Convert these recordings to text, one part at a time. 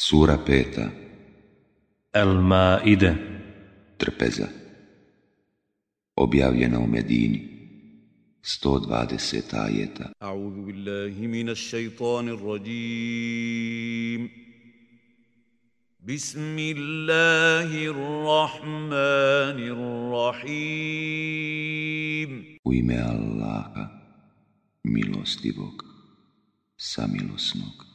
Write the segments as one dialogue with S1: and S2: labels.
S1: Sura peta.
S2: El Maide
S1: Trpeza. Objavljena u Medini. 120 ajeta.
S3: A'udhu billahi minash shaitanir rajim. Bismillahirrahmanirrahim.
S1: U ime Allaha milostivog samilosnog.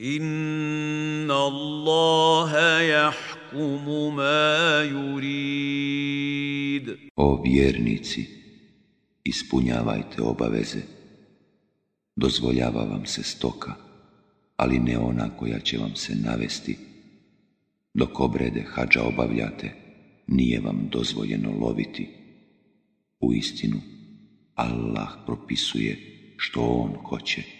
S3: Inna Allaha jahkumu ma yurid.
S1: O vjernici, ispunjavajte obaveze. Dozvoljava vam se stoka, ali ne ona koja će vam se navesti. Dok obrede hađa obavljate, nije vam dozvoljeno loviti. U istinu, Allah propisuje što on hoće.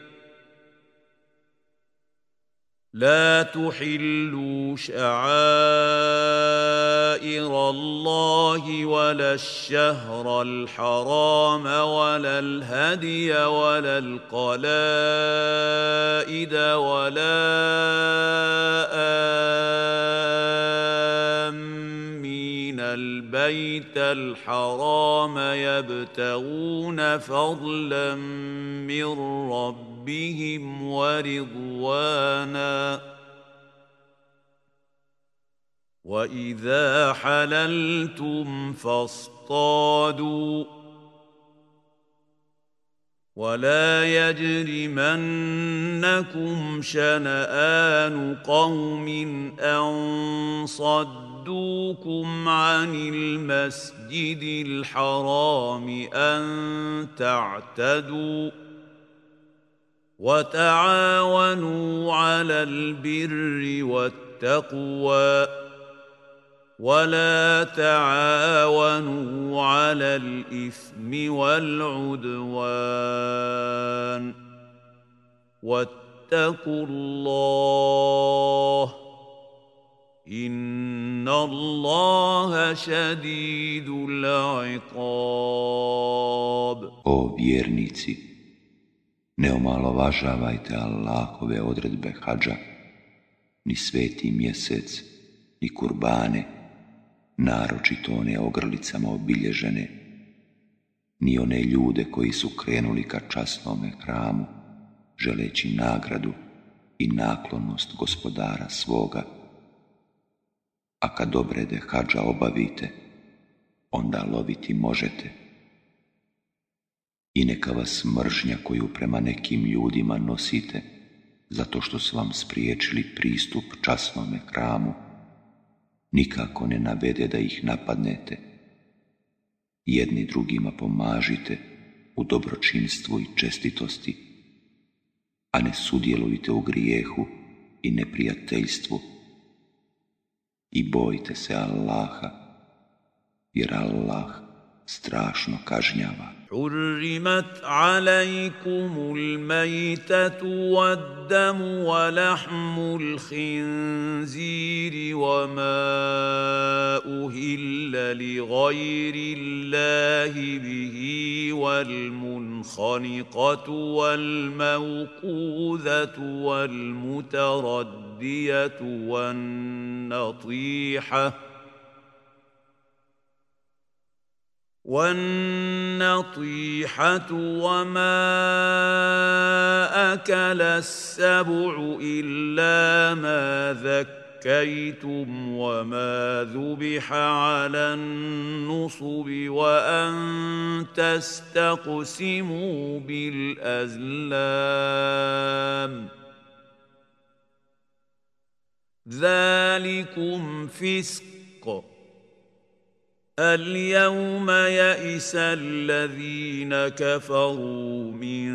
S3: لا تحلوا شعائر الله ولا الشهر الحرام ولا الهدي ولا القلائد ولا آمين البيت الحرام يبتغون فضلا من ربهم ورضوانا. وإذا حللتم فاصطادوا. ولا يجرمنكم شنآن قوم أن صدوكم عن المسجد الحرام أن تعتدوا وتعاونوا على البر والتقوى ولا تعاونوا على الإثم والعدوان واتقوا الله Inna Allaha shadidul iqab.
S1: O vjernici, ne omalovažavajte Allahove odredbe hadža, ni sveti mjesec, ni kurbane, naročito one ogrlicama obilježene, ni one ljude koji su krenuli ka časnome hramu, želeći nagradu i naklonost gospodara svoga, a kad obrede hađa obavite, onda loviti možete. I neka vas mržnja koju prema nekim ljudima nosite, zato što su vam spriječili pristup časnome hramu, nikako ne navede da ih napadnete. Jedni drugima pomažite u dobročinstvu i čestitosti, a ne sudjelujte u grijehu i neprijateljstvu. I bojte se Allaha, jer Allah strašno kažnjava.
S3: حرمت عليكم الميتة والدم ولحم الخنزير وما أهل لغير الله به والمنخنقة والموقوذة والمتردية والنطيحة والنطيحة وما أكل السبع إلا ما ذكر زكيتم وما ذبح على النصب وأن تستقسموا بالأزلام. ذلكم فسق. اليوم يئس الذين كفروا من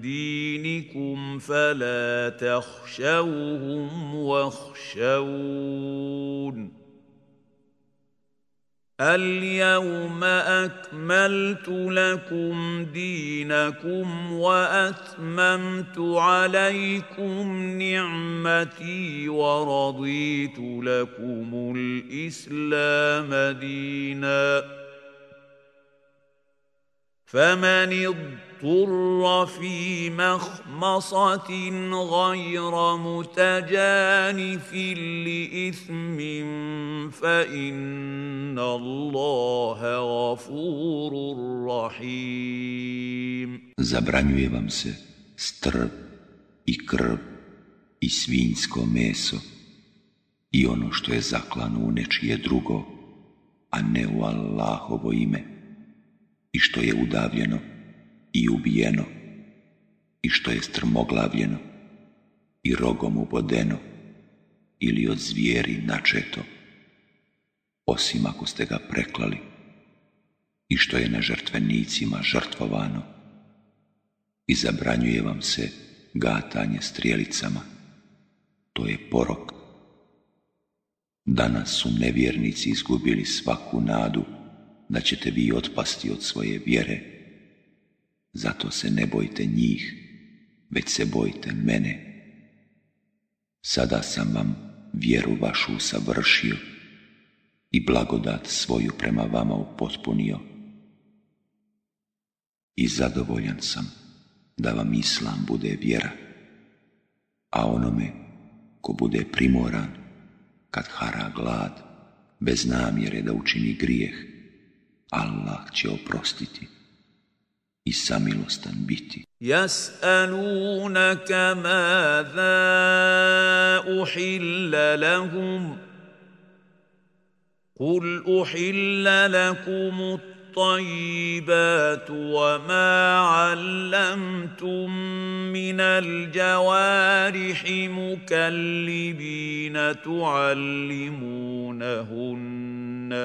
S3: دينكم فلا تخشوهم واخشون. اليوم أكملت لكم دينكم وأتممت عليكم نعمتي ورضيت لكم الإسلام دينا. فمن اضطر في مخمصة غير متجانف لإثم فإن الله غفور رحيم
S1: Zabranjuje vam se strv i krv i svinjsko meso i ono što je zaklano u nečije drugo, a ne u Allahovo ime i što je udavljeno i ubijeno i što je strmoglavljeno i rogom ubodeno ili od zvijeri načeto, osim ako ste ga preklali i što je na žrtvenicima žrtvovano i zabranjuje vam se gatanje strijelicama, to je porok. Danas su nevjernici izgubili svaku nadu da ćete vi otpasti od svoje vjere zato se ne bojte njih, već se bojte mene. Sada sam vam vjeru vašu savršio i blagodat svoju prema vama upotpunio. I zadovoljan sam da vam islam bude vjera, a onome ko bude primoran kad hara glad, bez namjere da učini grijeh, Allah će oprostiti i samilostan biti.
S3: يسألونك ماذا أحل لهم قل أحل لكم الطيبات وما علمتم من الجوارح مكلبين تعلمونهن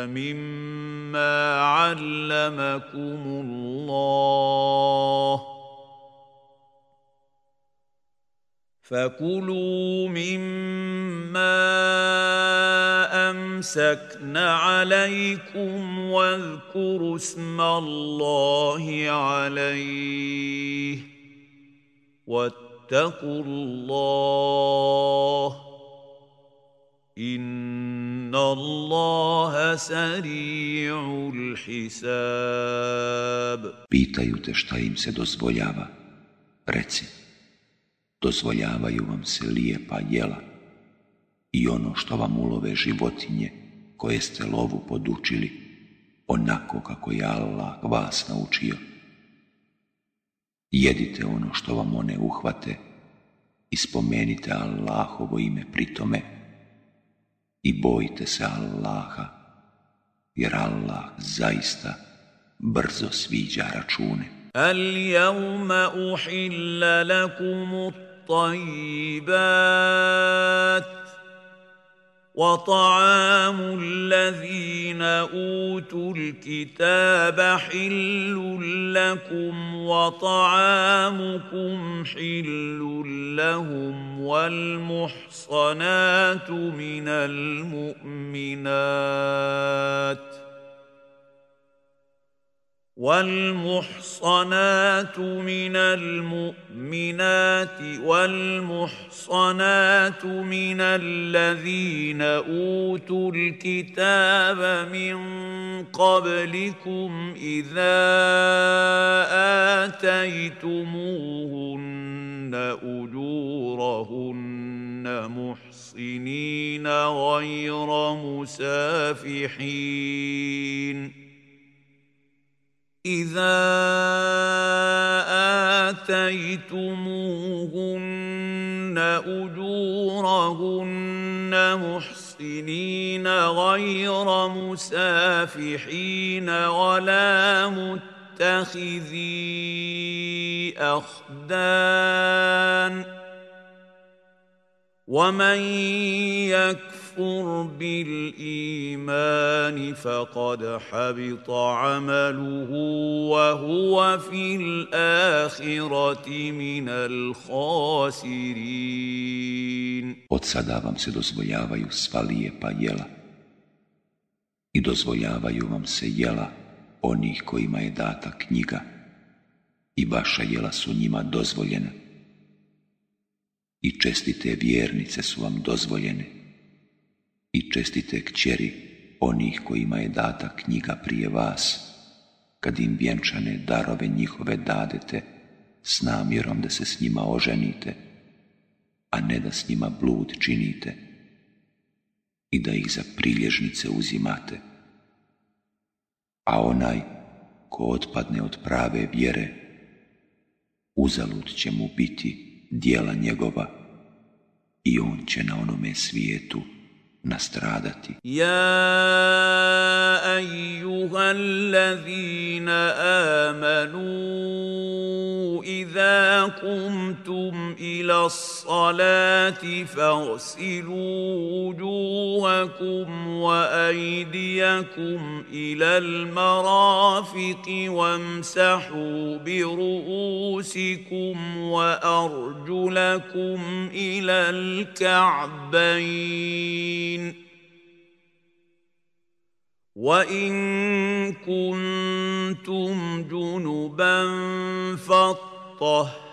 S3: مما علمكم الله فكلوا مما أمسكن عليكم واذكروا اسم الله عليه واتقوا الله إن الله سريع الحساب
S1: Pitaju te šta im se dozvoljava. Reci, dozvoljavaju vam se lijepa jela i ono što vam ulove životinje koje ste lovu podučili, onako kako je Allah vas naučio. Jedite ono što vam one uhvate i spomenite Allahovo ime pri tome i bojite se Allaha, jer Allah zaista brzo sviđa račune.
S3: Al-jawma uhilla lakumut الطيبات وطعام الذين أوتوا الكتاب حل لكم وطعامكم حل لهم والمحصنات من المؤمنات والمحصنات من المؤمنات والمحصنات من الذين أوتوا الكتاب من قبلكم إذا آتيتموهن أجورهن محصنين غير مسافحين. إذا آتيتموهن أجورهن محصنين غير مسافحين ولا متخذي أخدان ومن يكفر بالإيمان فقد حبط عمله وهو في الآخرة من الخاسرين
S1: Od sada vam se dozvoljavaju sva lijepa jela i dozvoljavaju vam se jela onih kojima je data knjiga i vaša jela su njima dozvoljena i čestite vjernice su vam dozvoljene i čestite kćeri onih kojima je data knjiga prije vas, kad im vjenčane darove njihove dadete s namjerom da se s njima oženite, a ne da s njima blud činite i da ih za prilježnice uzimate. A onaj ko otpadne od prave vjere, uzalud će mu biti dijela njegova i on će na onome svijetu nastradati.
S3: Ja ejuha allazina amanu قمتم إلى الصلاة فاغسلوا وجوهكم وأيديكم إلى المرافق وامسحوا برؤوسكم وأرجلكم إلى الكعبين. وإن كنتم جنبا فاطهروا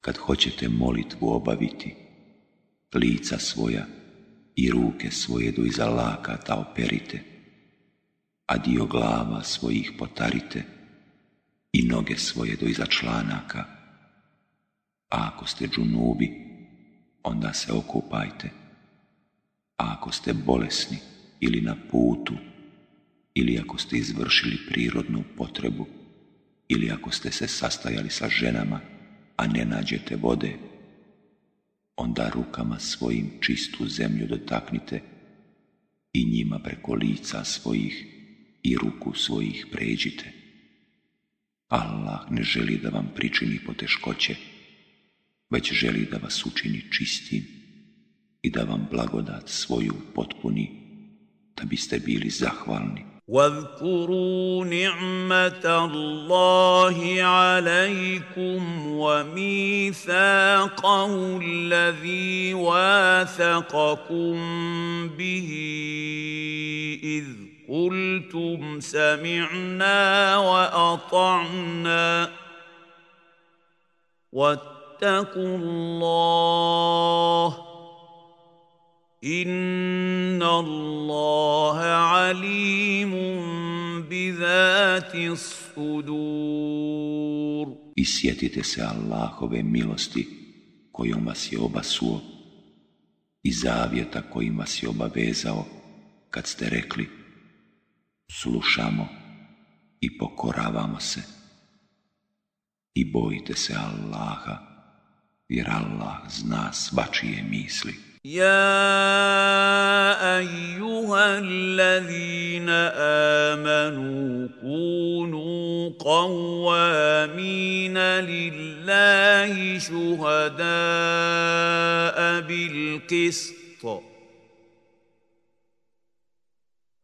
S1: kad hoćete molitvu obaviti, lica svoja i ruke svoje do iza lakata operite, a dio glava svojih potarite i noge svoje do iza članaka. A ako ste džunubi, onda se okupajte. A ako ste bolesni ili na putu, ili ako ste izvršili prirodnu potrebu, ili ako ste se sastajali sa ženama, a ne nađete vode, onda rukama svojim čistu zemlju dotaknite i njima preko lica svojih i ruku svojih pređite. Allah ne želi da vam pričini poteškoće, već želi da vas učini čistim i da vam blagodat svoju potpuni, da biste bili zahvalni.
S3: واذكروا نعمة الله عليكم وميثاقه الذي واثقكم به إذ قلتم سمعنا وأطعنا واتقوا الله Inna Allahe alimun bidhati sudur.
S1: I sjetite se Allahove milosti kojom vas je obasuo i zavjeta kojim vas je obavezao kad ste rekli slušamo i pokoravamo se i bojite se Allaha jer Allah zna svačije misli.
S3: يا ايها الذين امنوا كونوا قوامين لله شهداء بالقسط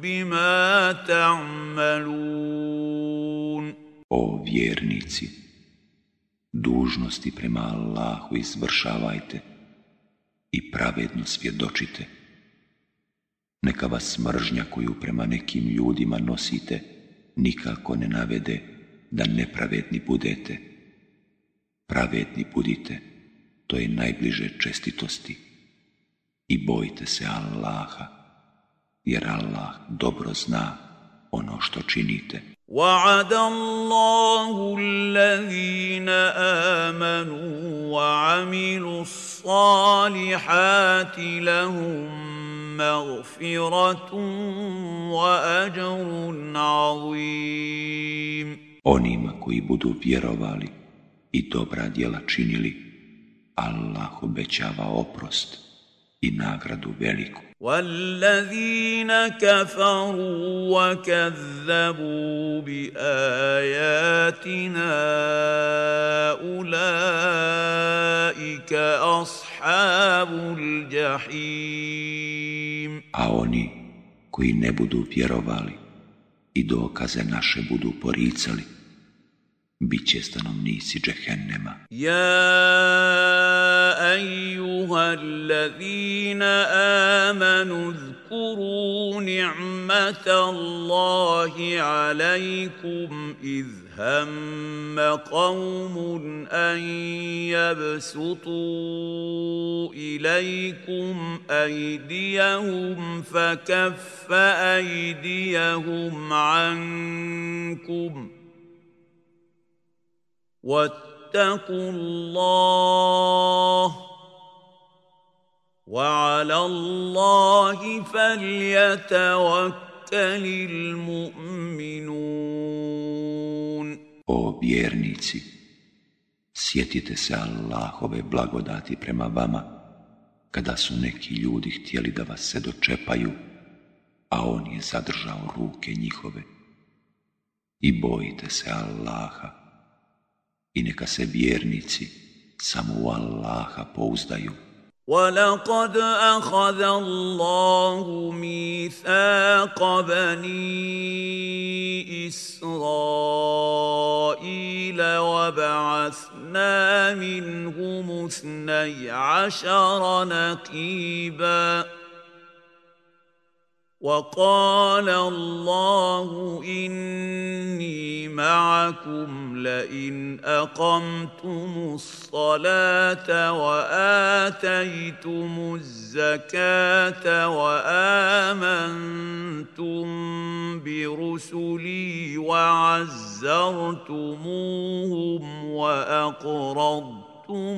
S3: bima ta'malun.
S1: O vjernici, dužnosti prema Allahu izvršavajte i pravedno svjedočite. Neka vas mržnja koju prema nekim ljudima nosite nikako ne navede da nepravedni budete. Pravedni budite, to je najbliže čestitosti i bojte se Allaha jer Allah dobro zna ono što činite.
S3: وعد الله الذين آمنوا وعملوا الصالحات لهم مغفرة وأجر عظيم
S1: Onima koji budu vjerovali i dobra djela činili, Allah obećava oprost i nagradu veliku.
S3: Wallazina kafaru wa kazzabu bi ajatina ulaika ashabul jahim.
S1: A oni koji ne budu vjerovali i dokaze naše budu poricali, bit će stanovnici džehennema.
S3: يا أيها الذين آمنوا اذكروا نعمة الله عليكم إذ هم قوم أن يبسطوا إليكم أيديهم فكف أيديهم عنكم واتقوا الله وعلى الله فليتوكل المؤمنون
S1: O vjernici, sjetite se Allahove blagodati prema vama, kada su neki ljudi htjeli da vas se dočepaju, a on je zadržao ruke njihove. I bojite se Allaha, i neka se vjernici samo u Allaha pouzdaju.
S3: ولقد اخذ الله ميثاق بني اسرائيل وبعثنا منهم اثني عشر نقيبا وقال الله إني معكم لئن أقمتم الصلاة وآتيتم الزكاة وآمنتم برسلي وعزرتموهم وأقرضتم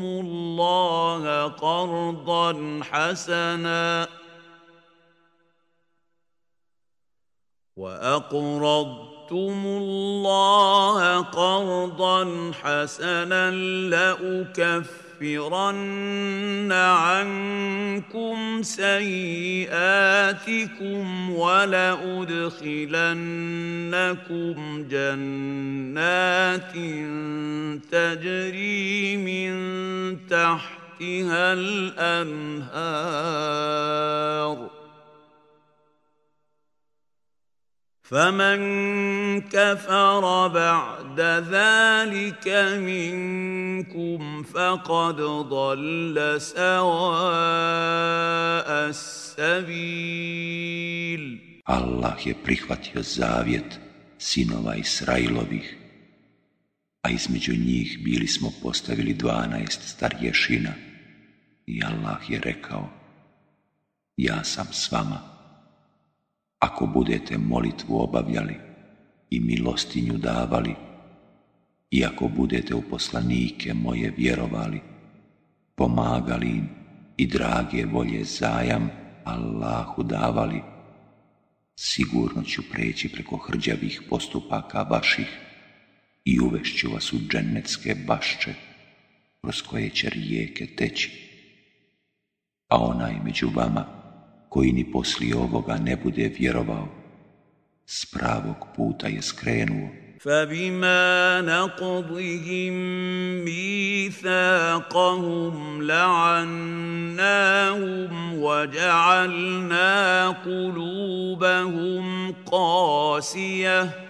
S3: الله قرضا حسنا وأقرضتم الله قرضا حسنا لأكفرن عنكم سيئاتكم ولأدخلنكم جنات تجري من تحتها الأنهار فمن كفر بعد ذلك منكم فقد ضل سواء السبيل
S1: Allah je prihvatio zavjet sinova Israilovih, a između njih bili smo postavili dvanaest starješina i Allah je rekao, ja sam s vama. ako budete molitvu obavljali i milostinju davali, i ako budete u poslanike moje vjerovali, pomagali im i drage volje zajam Allahu davali, sigurno ću preći preko hrđavih postupaka vaših i uvešću vas u džennetske bašče, kroz koje će rijeke teći. A onaj među vama, koji ni poslije ovoga ne bude vjerovao, s pravog puta je skrenuo.
S3: فبما نقضهم ميثاقهم لعناهم وجعلنا قلوبهم قاسيه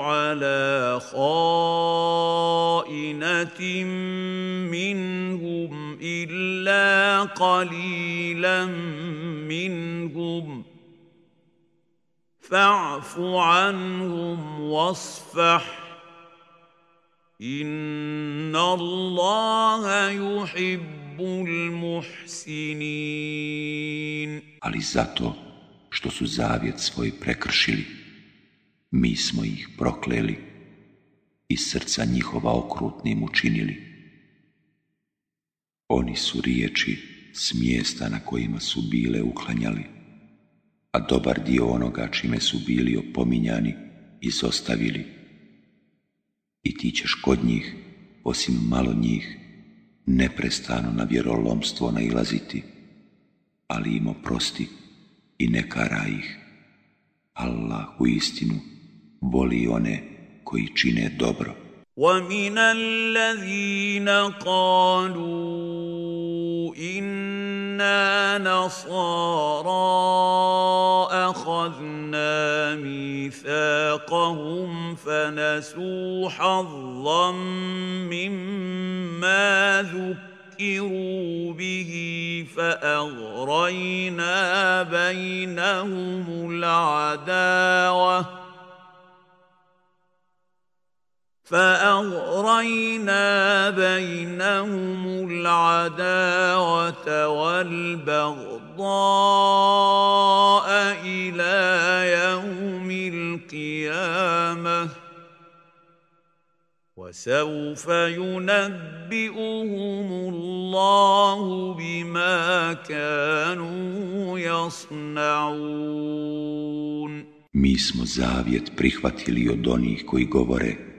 S3: على خائنة منهم إلا قليلا منهم. فاعف عنهم واصفح. إن الله يحب المحسنين.
S1: Ali zato što su zavjet svoj prekršili mi smo ih prokleli i srca njihova okrutnim učinili oni su riječi s mjesta na kojima su bile uklanjali, a dobar dio onoga čime su bili opominjani izostavili. I ti ćeš kod njih, osim malo njih, neprestano na vjerolomstvo nailaziti, ali im oprosti i ne kara ih. Allah u istinu voli one koji čine dobro.
S3: ومن الذين قالوا أنا نصارى اخذنا ميثاقهم فنسوا حظا مما ذكروا به فاغرينا بينهم العداوه فأغرينا بينهم العداوة والبغضاء إلى يوم القيامة. وسوف ينبئهم الله بما كانوا يصنعون.
S1: Mi smo zavjet prihvatili od onih koji govore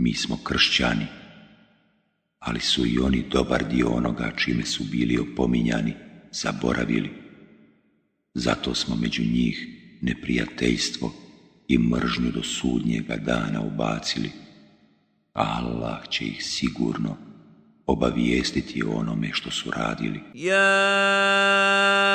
S1: mi smo kršćani, ali su i oni dobar dio onoga čime su bili opominjani, zaboravili. Zato smo među njih neprijateljstvo i mržnju do sudnjega dana ubacili, Allah će ih sigurno obavijestiti o onome što su radili.
S3: Ja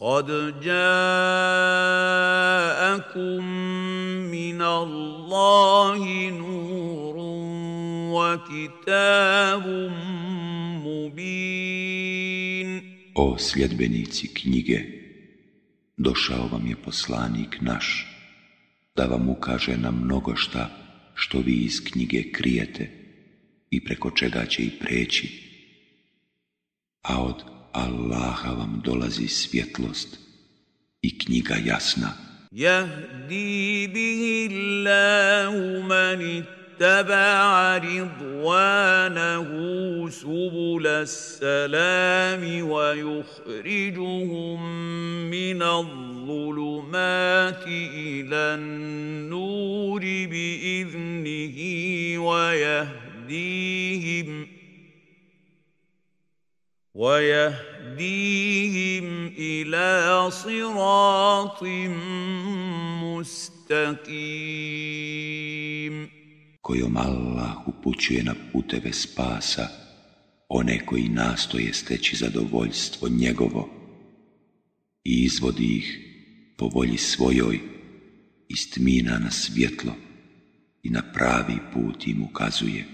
S3: قد جاءكم من الله نور وكتاب مبين
S1: O sljedbenici knjige, došao vam je poslanik naš, da vam ukaže na mnogo šta što vi iz knjige krijete i preko čega će i preći. A od Allaha vam dolazi svjetlost i knjiga jasna.
S3: Jahdi bihi Allahu man اتبع رضوانه سبل السلام ويخرجهم من الظلمات إلى النور باذنه ويهديهم ويهديهم الى صراط مستقيم
S1: kojom Allah upućuje na puteve spasa one koji nastoje steći zadovoljstvo njegovo i izvodi ih po volji svojoj iz tmina na svjetlo i na pravi put im ukazuje.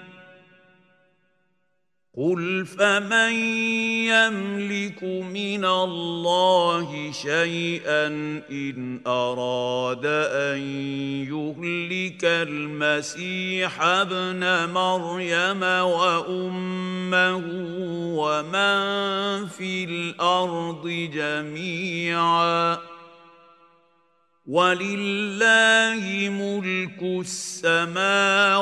S3: قل فمن يملك من الله شيئا ان اراد ان يهلك المسيح ابن مريم وامه ومن في الأرض جميعا ولله ملك السماوات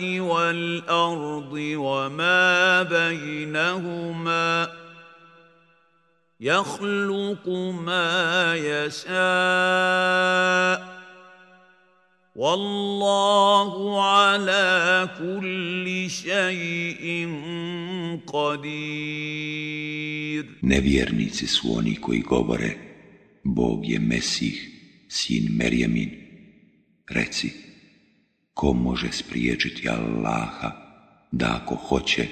S3: والأرض وما بينهما يخلق ما يشاء والله على كل شيء قدير.
S1: Nevjernici su oni koji govore Bog je Mesih. Sin Merjemin, reci, ko može spriječiti Allaha da ako hoće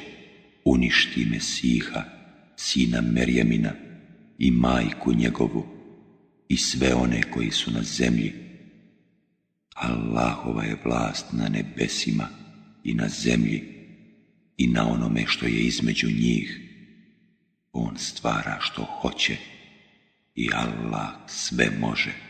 S1: uništi Mesiha, sina Merjemina i majku njegovu i sve one koji su na zemlji. Allahova je vlast na nebesima i na zemlji i na onome što je između njih. On stvara što hoće i Allah sve može.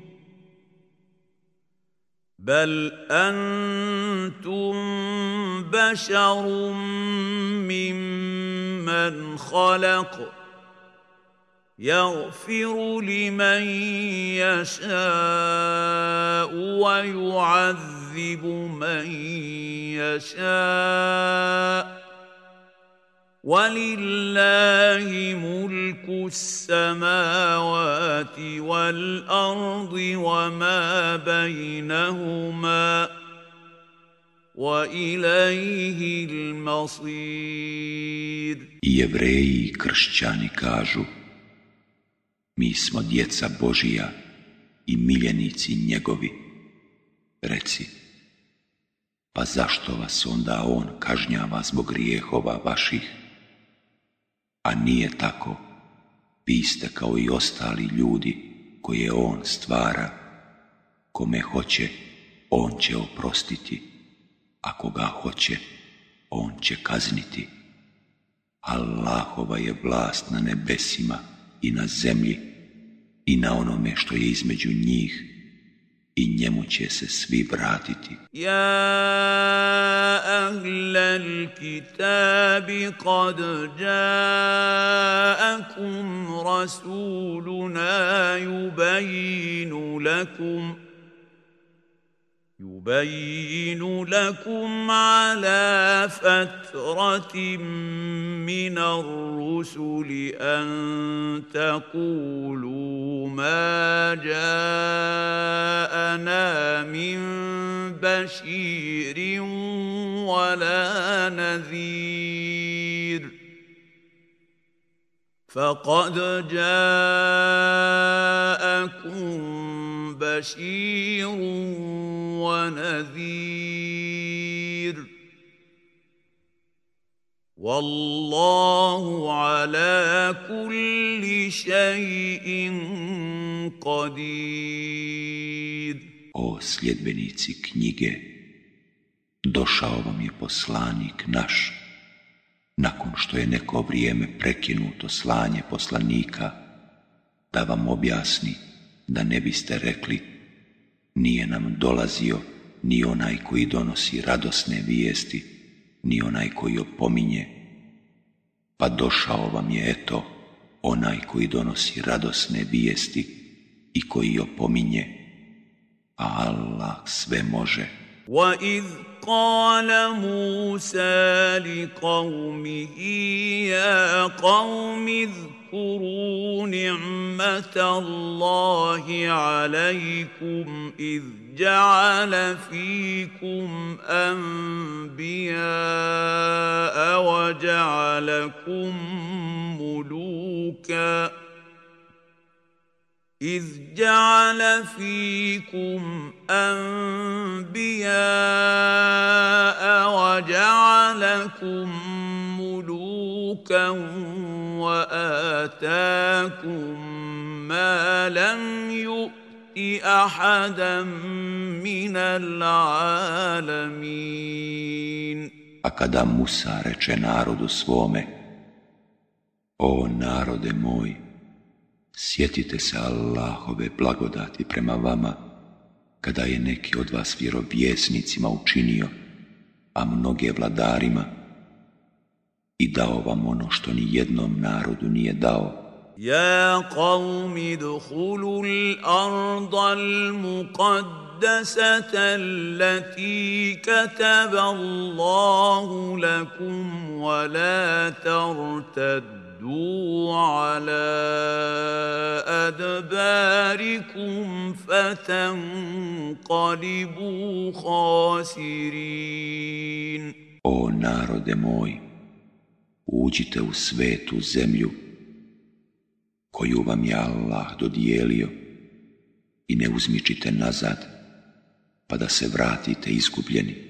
S3: بل أنتم بشر ممن خلق يغفر لمن يشاء ويعذب من يشاء ولله ملك السماوات والارض وما بينهما واليه المصير
S1: I jevreji i kršćani kažu Mi smo djeca Božija i miljenici njegovi. Reci, pa zašto vas onda on kažnjava zbog grijehova vaših? A nije tako. Vi ste kao i ostali ljudi koje on stvara. Kome hoće, on će oprostiti, a koga hoće, on će kazniti. Allahova je vlast na nebesima i na zemlji i na onome što je između njih i njemu će se svi vratiti.
S3: Ja أهل الكتاب قد جاءكم رسولنا يبين لكم يبين لكم على فترة من الرسل أن تقولوا ما جاءنا من بشير ولا نذير. فقد جاءكم بشير ونذير. والله على كل شيء قدير.
S1: O sljedbenici knjige, došao vam je poslanik naš, nakon što je neko vrijeme prekinuto slanje poslanika, da vam objasni da ne biste rekli nije nam dolazio ni onaj koji donosi radosne vijesti, ni onaj koji opominje, pa došao vam je eto onaj koji donosi radosne vijesti i koji opominje, Allah sve može.
S3: وإذ قال موسى لقومه يا قوم اذكروا نعمة الله عليكم إذ جعل فيكم أنبياء وجعلكم ملوكاً إذ جعل فيكم أنبياء وجعلكم ملوكا وآتاكم ما لم يؤت أحدا من العالمين.
S1: A kada Musa reče narodu svome, o narode moj, Sjetite se Allahove blagodati prema vama, kada je neki od vas vjerovjesnicima učinio, a mnoge vladarima, i dao vam ono što ni jednom narodu nije dao.
S3: Ja qavmi duhulu l'arda al-muqaddasata allati kataba Allahu lakum wa la tartaddu ردوا على أدباركم فتنقلبوا خاسرين
S1: O narode moj, uđite u svetu zemlju koju vam je Allah dodijelio i ne uzmičite nazad pa da se vratite izgubljeni.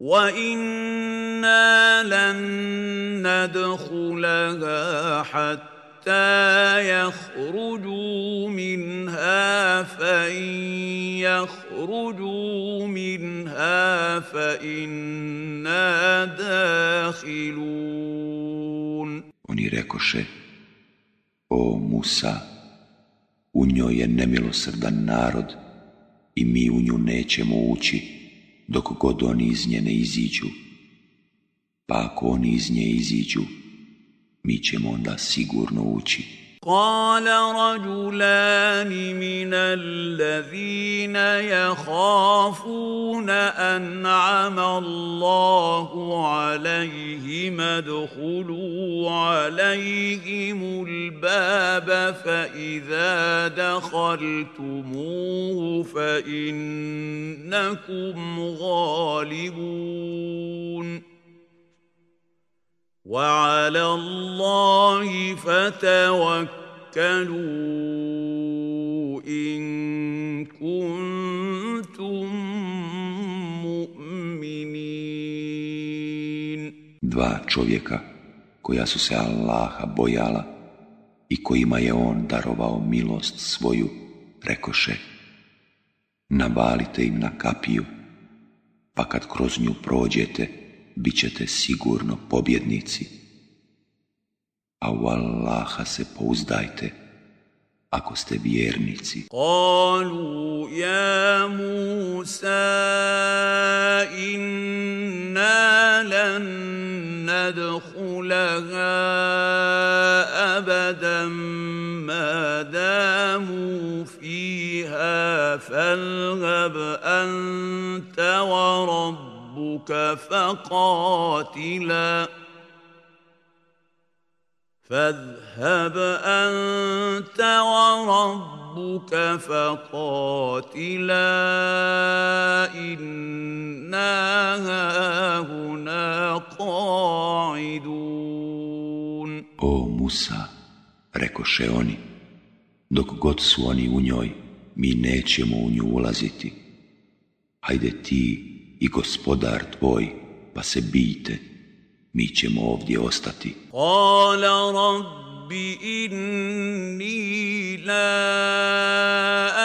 S3: وأنا لن ندخلها حتى يخرجوا منها فان يخرجوا منها فانا داخلون
S1: Oni rekoše, o Musa, u njoj je nemilosrdan narod i mi u nju nećemo ući dok god oni iz nje ne iziđu. Pa ako oni iz nje iziđu, mi ćemo onda sigurno ući.
S3: قال رجلان من الذين يخافون أنعم الله عليهم ادخلوا عليهم الباب فإذا دخلتموه فإنكم غالبون وعلى الله فتوكلوا إن كنتم مؤمنين
S1: Dva čovjeka koja su se Allaha bojala i kojima je On darovao milost svoju, rekoše Navalite im na kapiju, pa kad kroz nju prođete, bit ćete sigurno pobjednici. A u Allaha se pouzdajte, ako ste vjernici.
S3: Kalu ja Musa inna lan nadkhulaha abadan ma damu fiha falghab anta wa rabb ربك فقاتلا فاذهب أنت وربك فقاتلا إنا هاهنا قاعدون
S1: O Musa, rekoše oni, dok god su oni u njoj, mi nećemo u nju ulaziti. Hajde ti i gospodar tvoj, pa se bijte, mi ćemo ovdje ostati.
S3: Kala rabbi inni la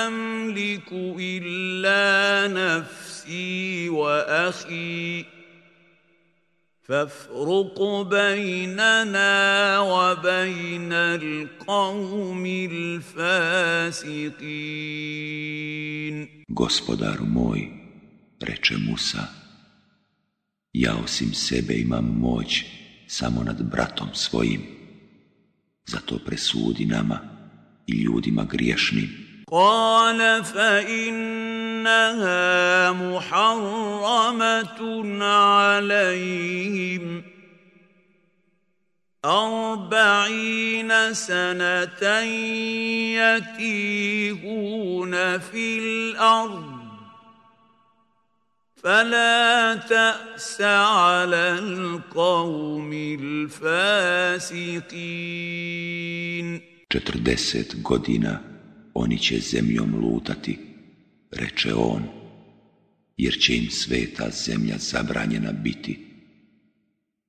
S3: amliku illa nafsi wa ahi. فافرق بيننا وبين القوم الفاسقين
S1: Gospodaru moj, reče Musa, ja osim sebe imam moć samo nad bratom svojim, zato presudi nama i ljudima griješnim.
S3: قال فإنها محرمة عليهم أربعين سنة يتيهون في الأرض فلا تأس على القوم الفاسقين
S1: 40 godina oni će zemljom lutati, reče on, jer će im sveta zemlja zabranjena biti,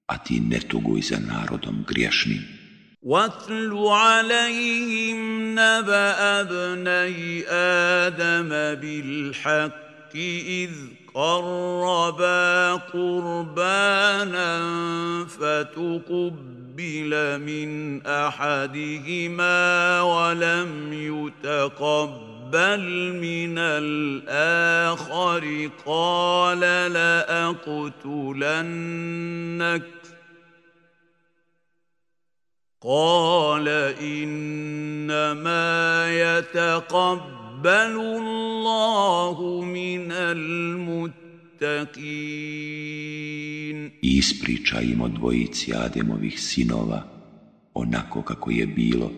S1: a ti ne tuguj za narodom griješnim.
S3: واتل عليهم نبأ ابني آدم بالحق إذ قربا قربانا فتقبل من أحدهما ولم يتقبل من الآخر. قال لأقتلنك. قال إنما يتقبل يتقبل الله من المتقين
S1: Ispriča im o dvojici Ademovih sinova onako kako je bilo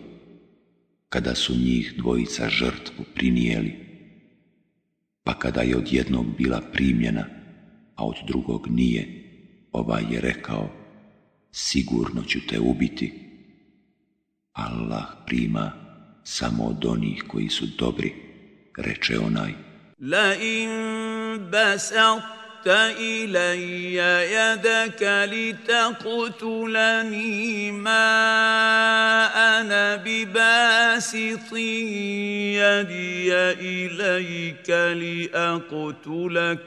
S1: kada su njih dvojica žrtvu prinijeli pa kada je od jednog bila primljena a od drugog nije ovaj je rekao sigurno ću te ubiti Allah prima samo od onih koji su dobri Reče onaj.
S3: La in basatta ilayya yadaka litaqtulani ma ana bibasitin yadiya ilayka liaqtulak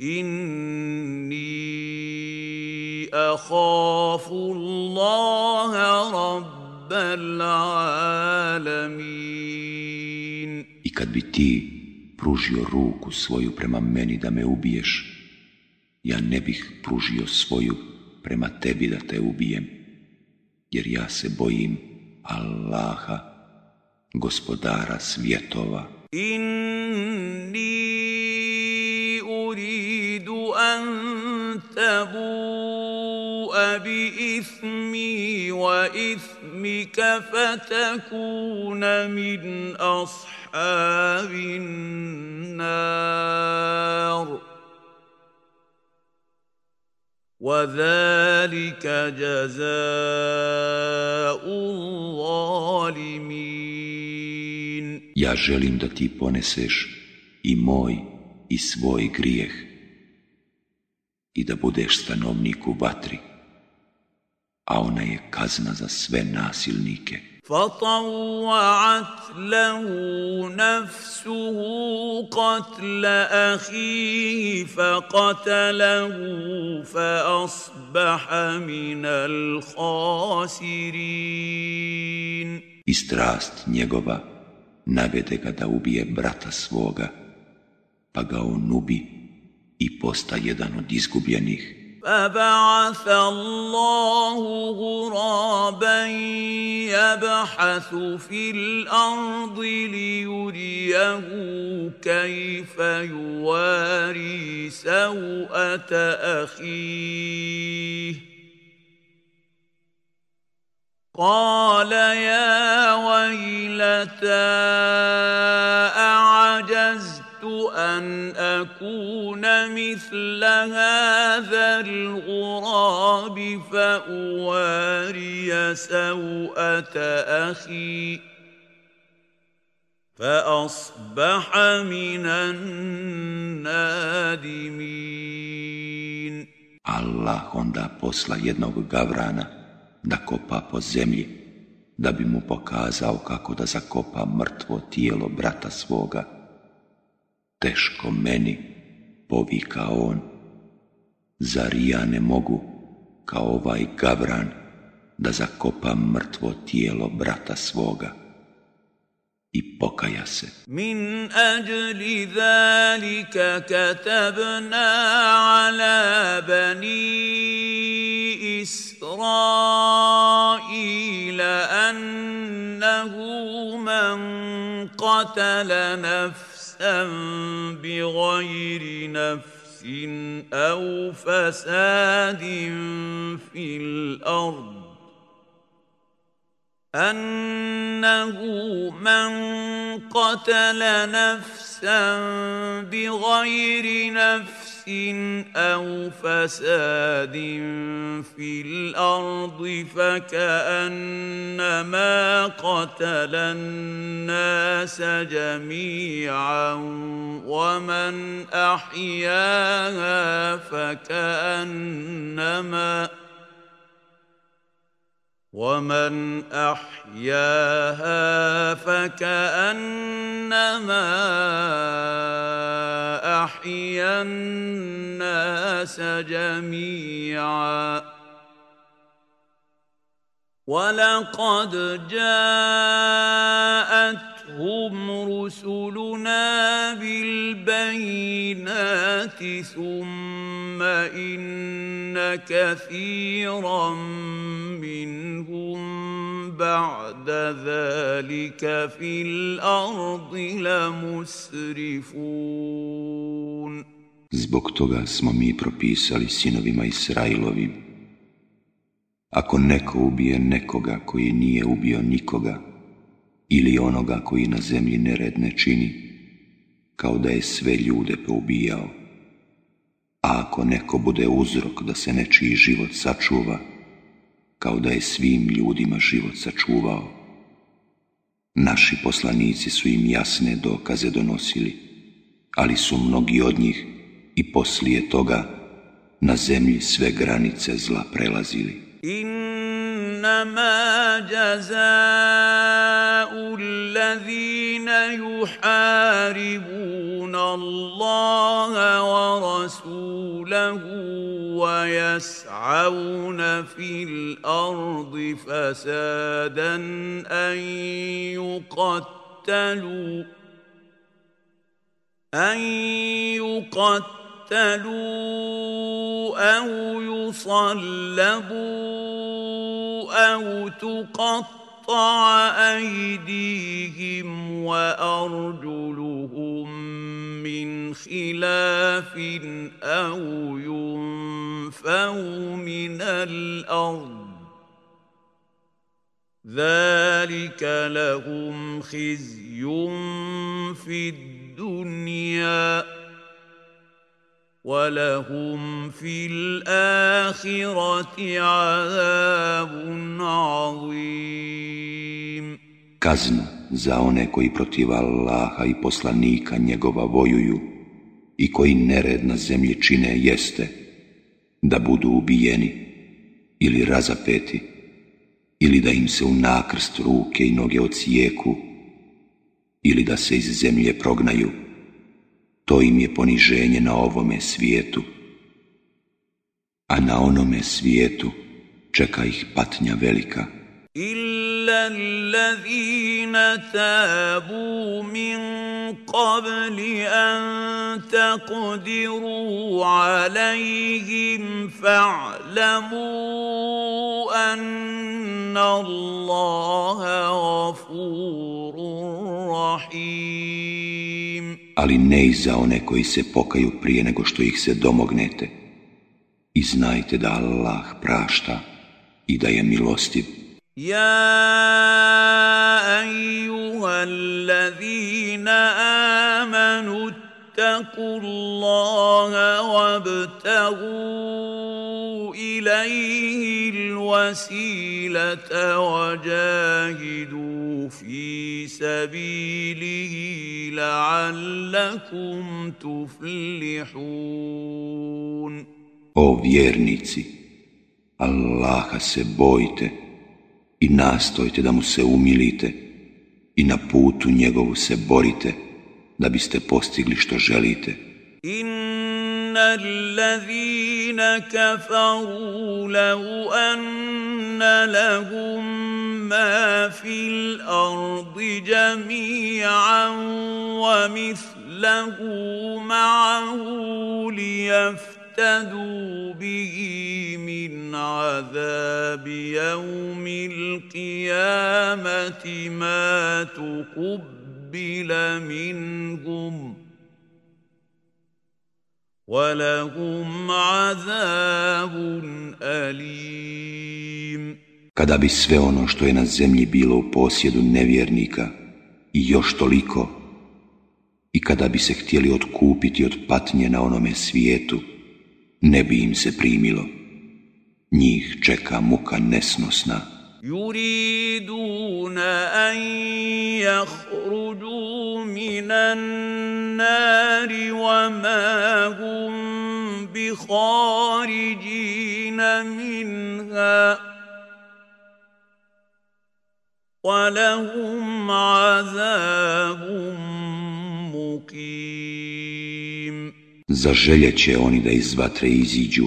S3: inni akhafu Allah rabbal alamin
S1: i kad bi ti pružio ruku svoju prema meni da me ubiješ, ja ne bih pružio svoju prema tebi da te ubijem, jer ja se bojim Allaha, gospodara svjetova.
S3: Inni uridu an bi wa ithmika fatakuna min ashab أصحاب النار وذلك جزاء الظالمين
S1: Ja želim da ti poneseš i moj i svoj grijeh i da budeš stanovnik u vatri a ona je kazna za sve nasilnike.
S3: فطوعت له نفسه قتل أخيه فقتله فأصبح من الخاسرين
S1: I strast njegova navede ga da ubije brata svoga, pa ga on ubi i posta jedan od izgubljenih.
S3: فبعث الله غرابا يبحث في الأرض ليريه كيف يواري سوءة أخيه. قال يا ويلتى أعجزت أن أكون مثل هذا الغراب فأواري سوءة أخي فأصبح من النادمين
S1: Allah onda posla jednog gavrana da kopa po zemlji, da bi mu pokazao kako da zakopa mrtvo tijelo brata svoga. Teško meni, povika on, zar ja ne mogu, kao ovaj gavran, da zakopa mrtvo tijelo brata svoga? i pokaja se.
S3: Min ajli zalika katabna ala bani Israila annahu man qatala nafsan بغير نفس أو فساد في الأرض أنه من قتل نفسا بغير نفس أو فساد في الأرض فكأنما قتل الناس جميعا ومن أحياها فكأنما ومن احياها فكانما احيا الناس جميعا. ولقد جاءتهم رسلنا بالبينات ثم ان كثيرا منهم بعد ذلك في الأرض لمسرفون
S1: Zbog toga smo mi propisali sinovima Israilovim Ako neko ubije nekoga koji nije ubio nikoga ili onoga koji na zemlji nered ne čini, kao da je sve ljude poubijao, a ako neko bude uzrok da se nečiji život sačuva, kao da je svim ljudima život sačuvao, naši poslanici su im jasne dokaze donosili, ali su mnogi od njih i poslije toga na zemlji sve granice zla prelazili.
S3: إنما جزاء الذين يحاربون الله ورسوله ويسعون في الأرض فسادا أن يقتلوا أن يقتلوا يقتلوا أو يصلبوا أو تقطع أيديهم وأرجلهم من خلاف أو ينفوا من الأرض. ذلك لهم خزي في الدنيا. ولهم في الآخرة عذاب عظيم
S1: Kazna za one koji protiv Allaha i poslanika njegova vojuju i koji nered na zemlji čine jeste da budu ubijeni ili razapeti ili da im se u nakrst ruke i noge ocijeku ili da se iz zemlje prognaju To im je poniženje na ovome svijetu, a na onome svijetu čeka ih patnja velika.
S3: إلا الذين تابوا من قبل أن تقدروا عليهم فاعلموا أن الله غفور رحيم
S1: ali ne i za one koji se pokaju prije nego što ih se domognete. I znajte da Allah prašta i da je milostiv.
S3: Ja, ajuha, amanu امنوا اتقوا الله وابتغوا اليه الوسيله وجاهدوا في سبيله لعلكم تفلحون
S1: O vjernici, Allaha se bojte i nastojte da mu se umilite i na putu njegovu se borite Da biste postigli što želite.
S3: Inna allazina kafaru law anna lahum ma fil ardi jami'an wa mithlahu ma'ahu liyaftadu bihi min azabi yawmi al-qiyamati ma tuqub تقبل منهم ولهم عذاب أليم
S1: Kada bi sve ono što je na zemlji bilo u posjedu nevjernika i još toliko, i kada bi se htjeli otkupiti od patnje na onome svijetu, ne bi im se primilo. Njih čeka muka nesnosna.
S3: يريدون ان يخرجوا من النار وما هم بخارجين منها ولهم عذاب مقيم
S1: Zaželjet će oni da iz vatre iziđu,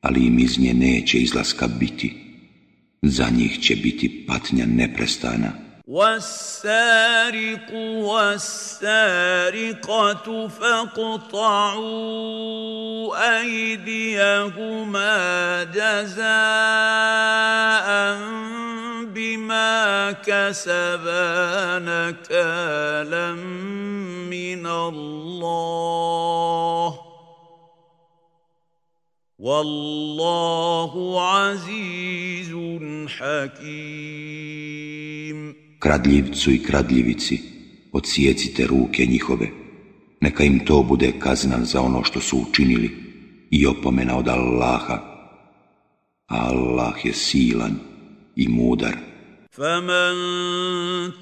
S1: ali im iz nje neće izlaska biti. Za njih će biti patnja neprestana.
S3: والسارق والسارقة فاقطعوا أيديهما جزاء بما كسبا نكالا من الله Wallahu azizun hakim.
S1: Kradljivcu i kradljivici, odsjecite ruke njihove, neka im to bude kazna za ono što su učinili i opomena od Allaha. Allah je silan i mudar.
S3: فمن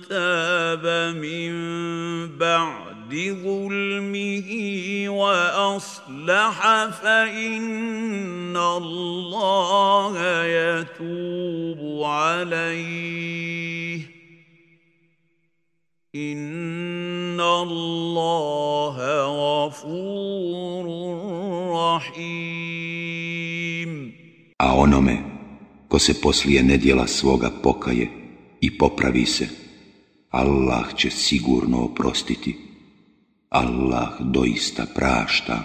S3: تاب من بعد ظلمه واصلح فان الله يتوب عليه ان الله غفور رحيم
S1: A onome ko se poslije nedjela svoga pokaje i popravi se, Allah će sigurno oprostiti. Allah doista prašta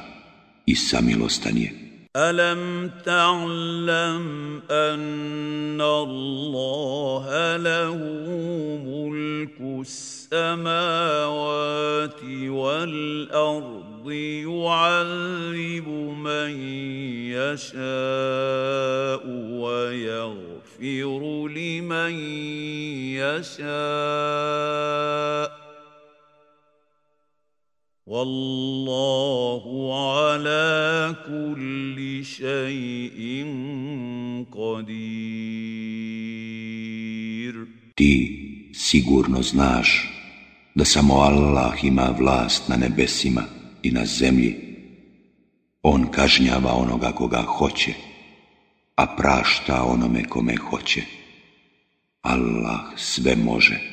S1: i samilostan.
S3: ألم تعلم أن الله له ملك السماوات والأرض يعذب من يشاء ويغفر لمن يشاء Wallahu ala kulli shay'in qadir.
S1: Ti sigurno znaš da samo Allah ima vlast na nebesima i na zemlji. On kažnjava onoga koga hoće, a prašta onome kome hoće. Allah sve može.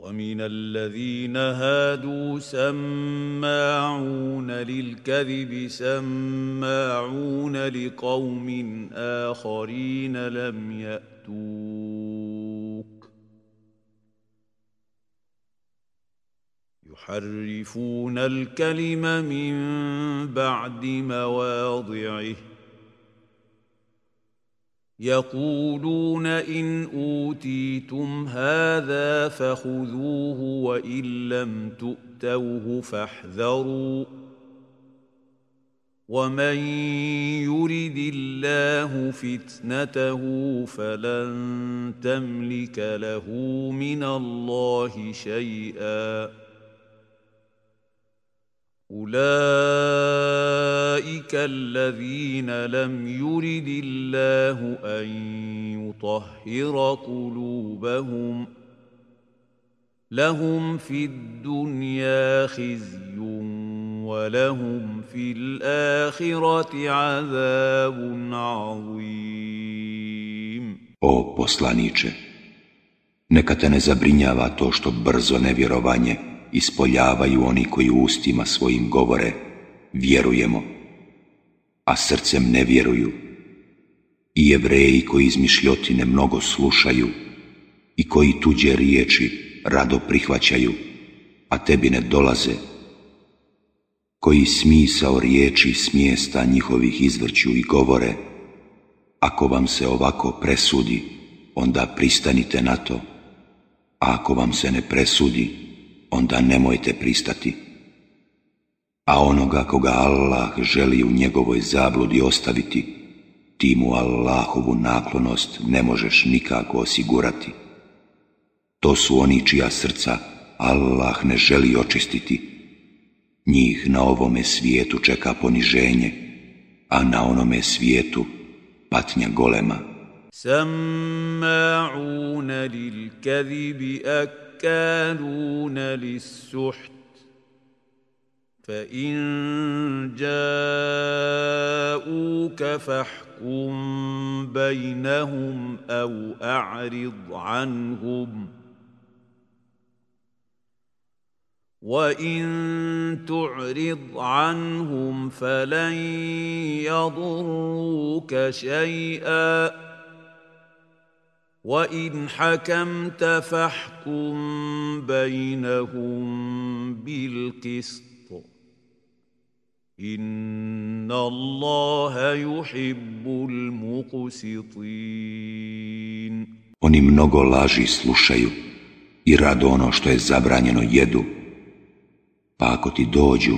S3: ومن الذين هادوا سماعون للكذب سماعون لقوم آخرين لم يأتوك. يحرفون الكلم من بعد مواضعه. يقولون إن أوتيتم هذا فخذوه وإن لم تؤتوه فاحذروا. ومن يرد الله فتنته فلن تملك له من الله شيئا. اولئك الذين لم يرد الله ان يطهر قلوبهم لهم في الدنيا خزي ولهم في الاخره عذاب عظيم.
S1: O poslaniče, neka te ne zabrinjava to što brzo nevjerovanje ispoljavaju oni koji ustima svojim govore vjerujemo, a srcem ne vjeruju, i jevreji koji izmišljotine mnogo slušaju i koji tuđe riječi rado prihvaćaju, a tebi ne dolaze, koji smisao riječi smjesta njihovih izvrću i govore, ako vam se ovako presudi, onda pristanite na to, a ako vam se ne presudi, onda nemojte pristati. A onoga koga Allah želi u njegovoj zabludi ostaviti, ti mu Allahovu naklonost ne možeš nikako osigurati. To su oni čija srca Allah ne želi očistiti. Njih na ovome svijetu čeka poniženje, a na onome svijetu patnja golema.
S3: Sama'una lil أكالون للسحت فإن جاءوك فاحكم بينهم أو أعرض عنهم ۖ. وإن تعرض عنهم فلن يضروك شيئا. وان حكمت فاحكم بينهم بالقسط ان الله يحب المقسطين
S1: Oni mnogo laži slušaju i rado ono što je zabranjeno jedu pa ako ti dođu,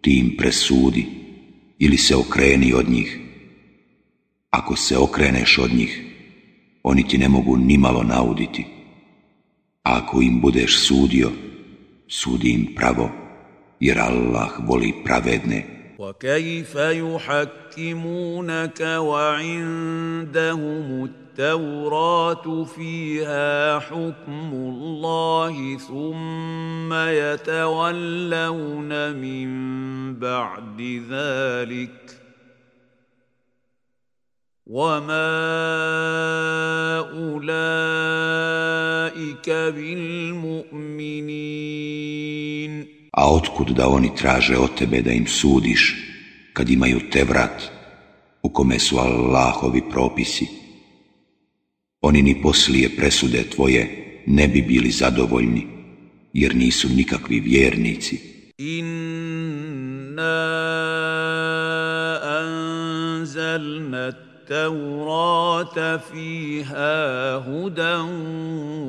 S1: ti im presudi ili se okreni od njih. Ako se okreneš od njih, oni ti ne mogu nimalo nauditi. A ako im budeš sudio, sudi im pravo, jer Allah voli pravedne.
S3: وكيف يحكمونك وعندهم التوراة فيها حكم الله ثم يتولون من بعد ذلك وما أولئك بالمؤمنين
S1: A otkud da oni traže od tebe da im sudiš, kad imaju Tevrat, u kome su Allahovi propisi? Oni ni poslije presude tvoje ne bi bili zadovoljni, jer nisu nikakvi vjernici.
S3: Inna anzalna التوراة فيها هدى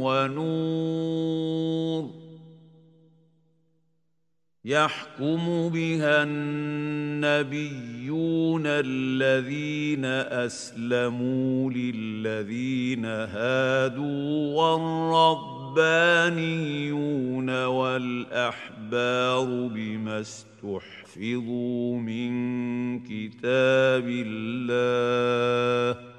S3: ونور. يحكم بها النبيون الذين أسلموا للذين هادوا والربانيون والأحبار بما استحفظوا من كتاب الله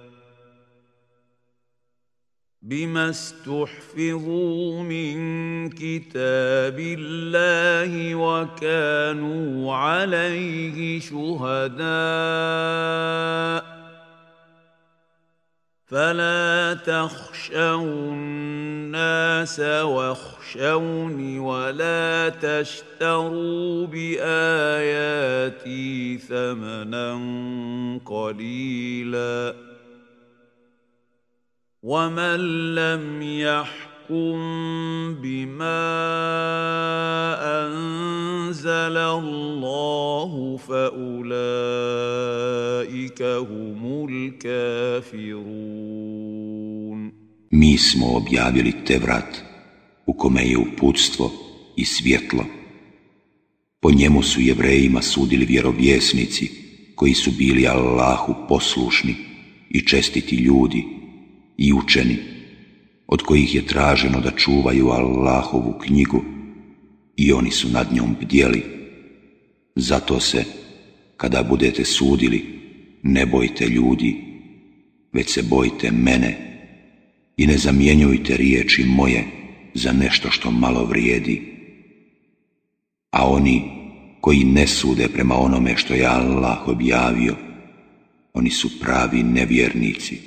S3: بما استحفظوا من كتاب الله وكانوا عليه شهداء فلا تخشوا الناس واخشوني ولا تشتروا باياتي ثمنا قليلا ومن لم يحكم بما انزل الله فاولئك هم الكافرون
S1: Mi smo objavili Tevrat u kome je uputstvo i svjetlo. Po njemu su jevrejima sudili vjerovjesnici koji su bili Allahu poslušni i čestiti ljudi i učeni, od kojih je traženo da čuvaju Allahovu knjigu i oni su nad njom bdjeli. Zato se, kada budete sudili, ne bojte ljudi, već se bojte mene i ne zamjenjujte riječi moje za nešto što malo vrijedi. A oni koji ne sude prema onome što je Allah objavio, oni su pravi nevjernici.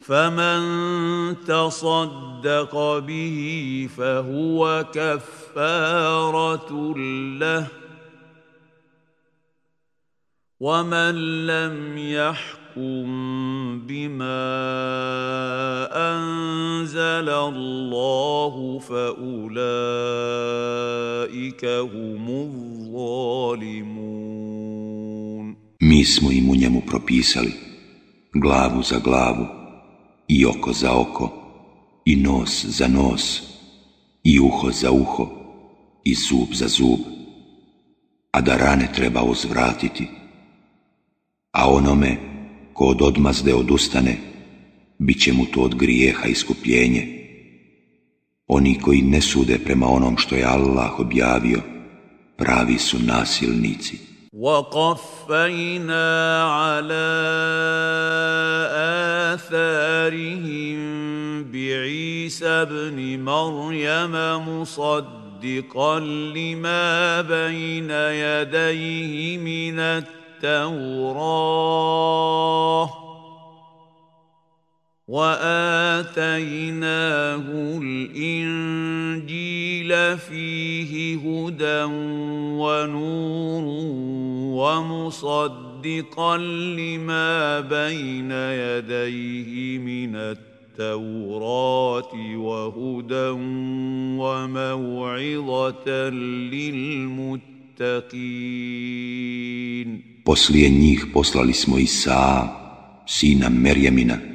S3: فمن تصدق به فهو كفارة له. ومن لم يحكم بما أنزل الله فأولئك هم الظالمون.
S1: Mi smo im u njemu propisali glavu za glavu i oko za oko, i nos za nos, i uho za uho, i zub za zub, a da rane treba uzvratiti. A onome ko od odmazde odustane, bit će mu to od grijeha iskupljenje. Oni koji ne sude prema onom što je Allah objavio, pravi su nasilnici.
S3: وقفينا على آثارهم بعيسى ابن مريم مصدقا لما بين يديه من التوراه وآتيناه الإنجيل فيه هدى ونور ومصدقا لما بين يديه من التوراة وهدى وموعظة للمتقين.
S1: Poslije njih poslali smo Isa, sina Merjemina,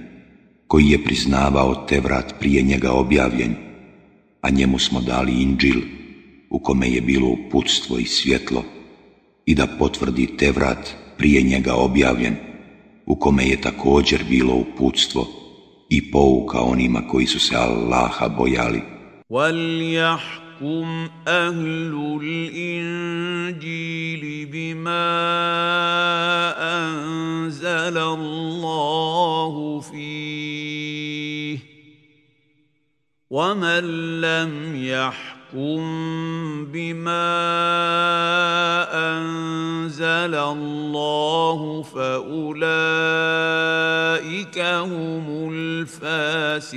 S1: koji je priznavao te vrat prije njega objavljen, a njemu smo dali inđil u kome je bilo uputstvo i svjetlo i da potvrdi te vrat prije njega objavljen u kome je također bilo uputstvo i pouka onima koji su se Allaha bojali.
S3: وَلْيَحْكُمْ أَهْلُ الْإِنْجِيلِ بِمَا أَنزَلَ اللَّهُ فِيهِ وَمَنْ لَمْ يَحْكُمْ بِمَا أَنزَلَ اللَّهُ فَأُولَئِكَ هُمُ الْفَاسِقُونَ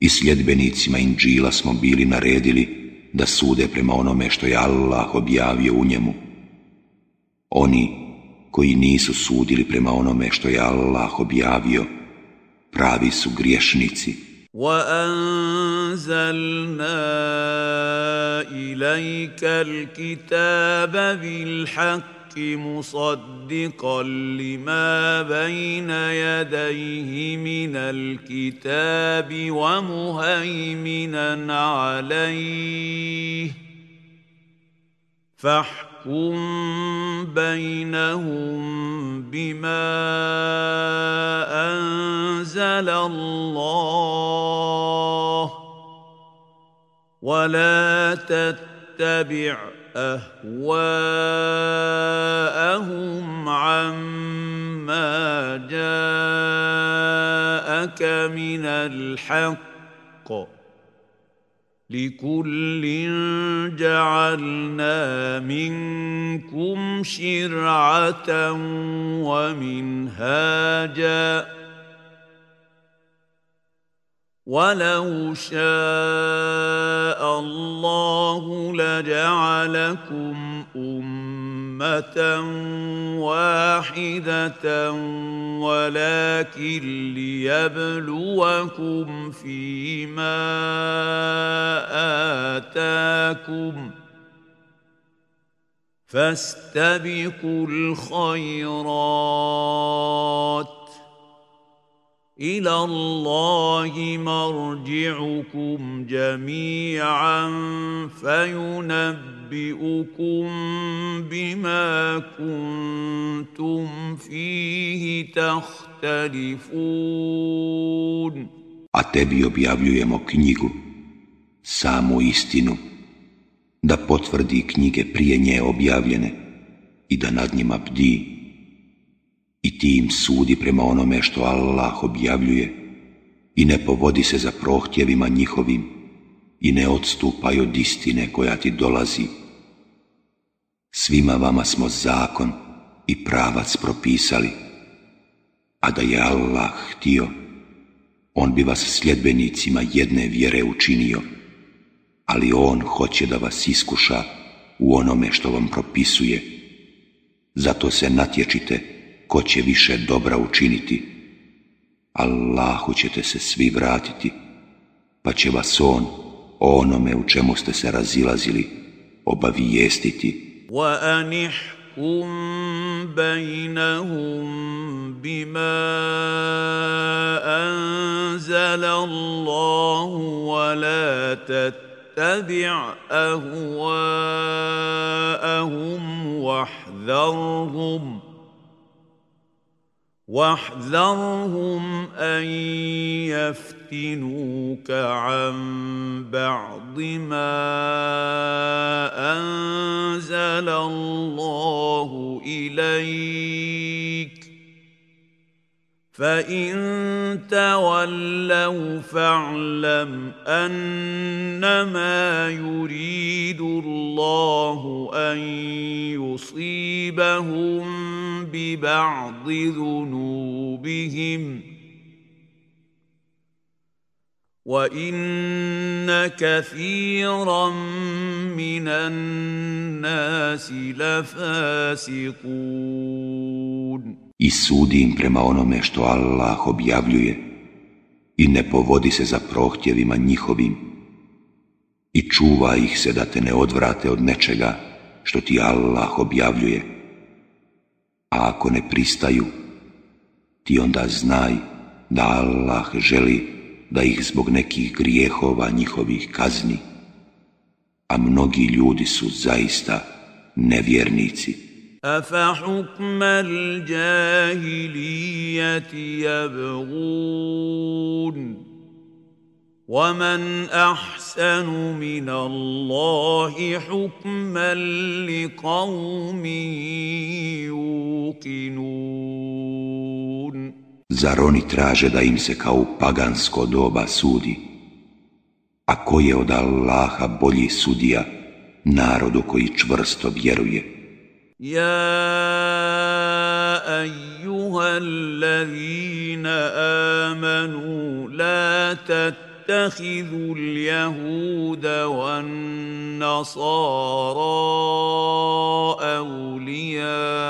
S1: I sljedbenicima Inđila smo bili naredili da sude prema onome što je Allah objavio u njemu. Oni koji nisu sudili prema onome što je Allah objavio, pravi su griješnici.
S3: وَأَنزَلْنَا إِلَيْكَ الْكِتَابَ بِالْحَقِّ مصدقا لما بين يديه من الكتاب ومهيمنا عليه. فاحكم بينهم بما انزل الله ولا تتبع اهواءهم عما جاءك من الحق لكل جعلنا منكم شرعة ومنهاجا. ولو شاء الله لجعلكم أمة واحدة ولكن ليبلوكم فيما اتاكم فاستبقوا الخيرات الى الله مرجعكم جميعا فينبئكم بما كنتم فيه تختلفون
S1: A tebi objavljujemo knjigu, samu istinu, da potvrdi knjige prije nje objavljene i da nad njima bdi i ti im sudi prema onome što Allah objavljuje i ne povodi se za prohtjevima njihovim i ne odstupaj od istine koja ti dolazi. Svima vama smo zakon i pravac propisali, a da je Allah htio, on bi vas sljedbenicima jedne vjere učinio, ali on hoće da vas iskuša u onome što vam propisuje. Zato se natječite ko će više dobra učiniti. Allahu ćete se svi vratiti, pa će vas On o onome u čemu ste se razilazili obavijestiti.
S3: وَأَنِحْكُمْ بَيْنَهُمْ بِمَا أَنزَلَ اللَّهُ وَلَا تَتَّبِعْ أَهْوَاءَهُمْ وَاحْذَرْهُمْ واحذرهم أن يفتنوك عن بعض ما أنزل الله إليك فان تولوا فاعلم انما يريد الله ان يصيبهم ببعض ذنوبهم وان كثيرا من الناس لفاسقون
S1: i sudi im prema onome što Allah objavljuje i ne povodi se za prohtjevima njihovim i čuva ih se da te ne odvrate od nečega što ti Allah objavljuje. A ako ne pristaju, ti onda znaj da Allah želi da ih zbog nekih grijehova njihovih kazni, a mnogi ljudi su zaista nevjernici.
S3: أفحكم الجاهلية يبغون ومن أحسن من الله حكما لقوم يوقنون
S1: Zar oni traže da im se kao u pagansko doba sudi? A ko je od Allaha bolji sudija narodu koji čvrsto vjeruje?
S3: يا ايها الذين امنوا لا تتخذوا اليهود والنصارى اولياء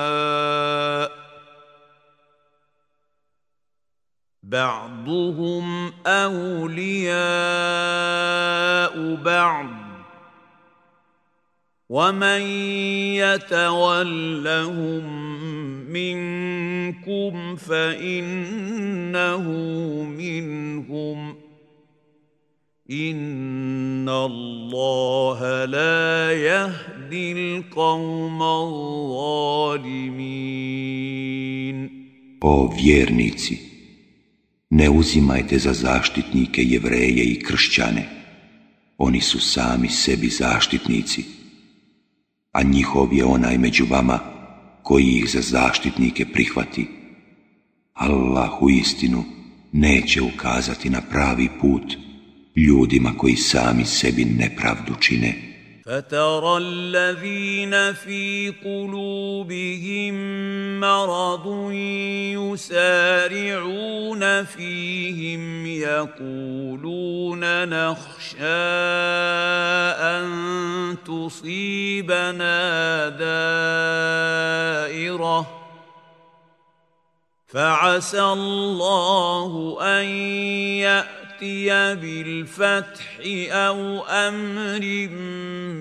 S3: بعضهم اولياء بعض ومن يتولهم منكم فانه منهم ان الله لا يهدي القوم الظالمين
S1: O vjernici, ne uzimajte za zaštitnike jevreje i kršćane. Oni su sami sebi zaštitnici a njihov je onaj među vama koji ih za zaštitnike prihvati. Allah u istinu neće ukazati na pravi put ljudima koji sami sebi nepravdu čine.
S3: فترى الذين في قلوبهم مرض يسارعون فيهم يقولون نخشى أن تصيبنا دائرة. فعسى الله أن يأتي بالفتح او امر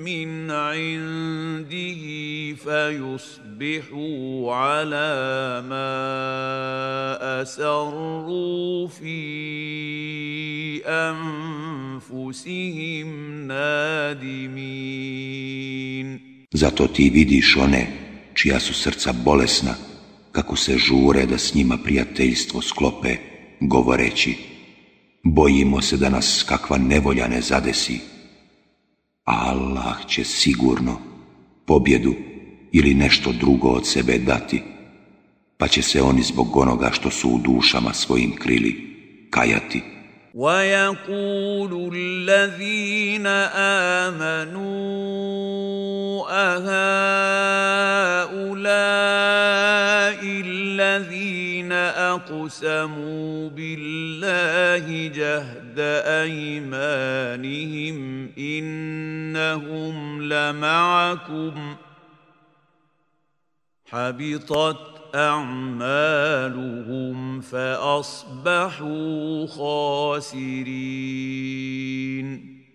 S3: من عنده فيصبحوا على ما اسروا في انفسهم نادمين
S1: Zato ti vidiš one čija su srca bolesna kako se žure da s njima prijateljstvo sklope, govoreći Bojimo se da nas kakva nevolja ne zadesi. Allah će sigurno pobjedu ili nešto drugo od sebe dati, pa će se oni zbog onoga što su u dušama svojim krili kajati.
S3: ويقول الذين آمنوا أهؤلاء الذين أقسموا بالله جهد أيمانهم إنهم لمعكم حبطت أعمالهم فأصبحوا خاسرين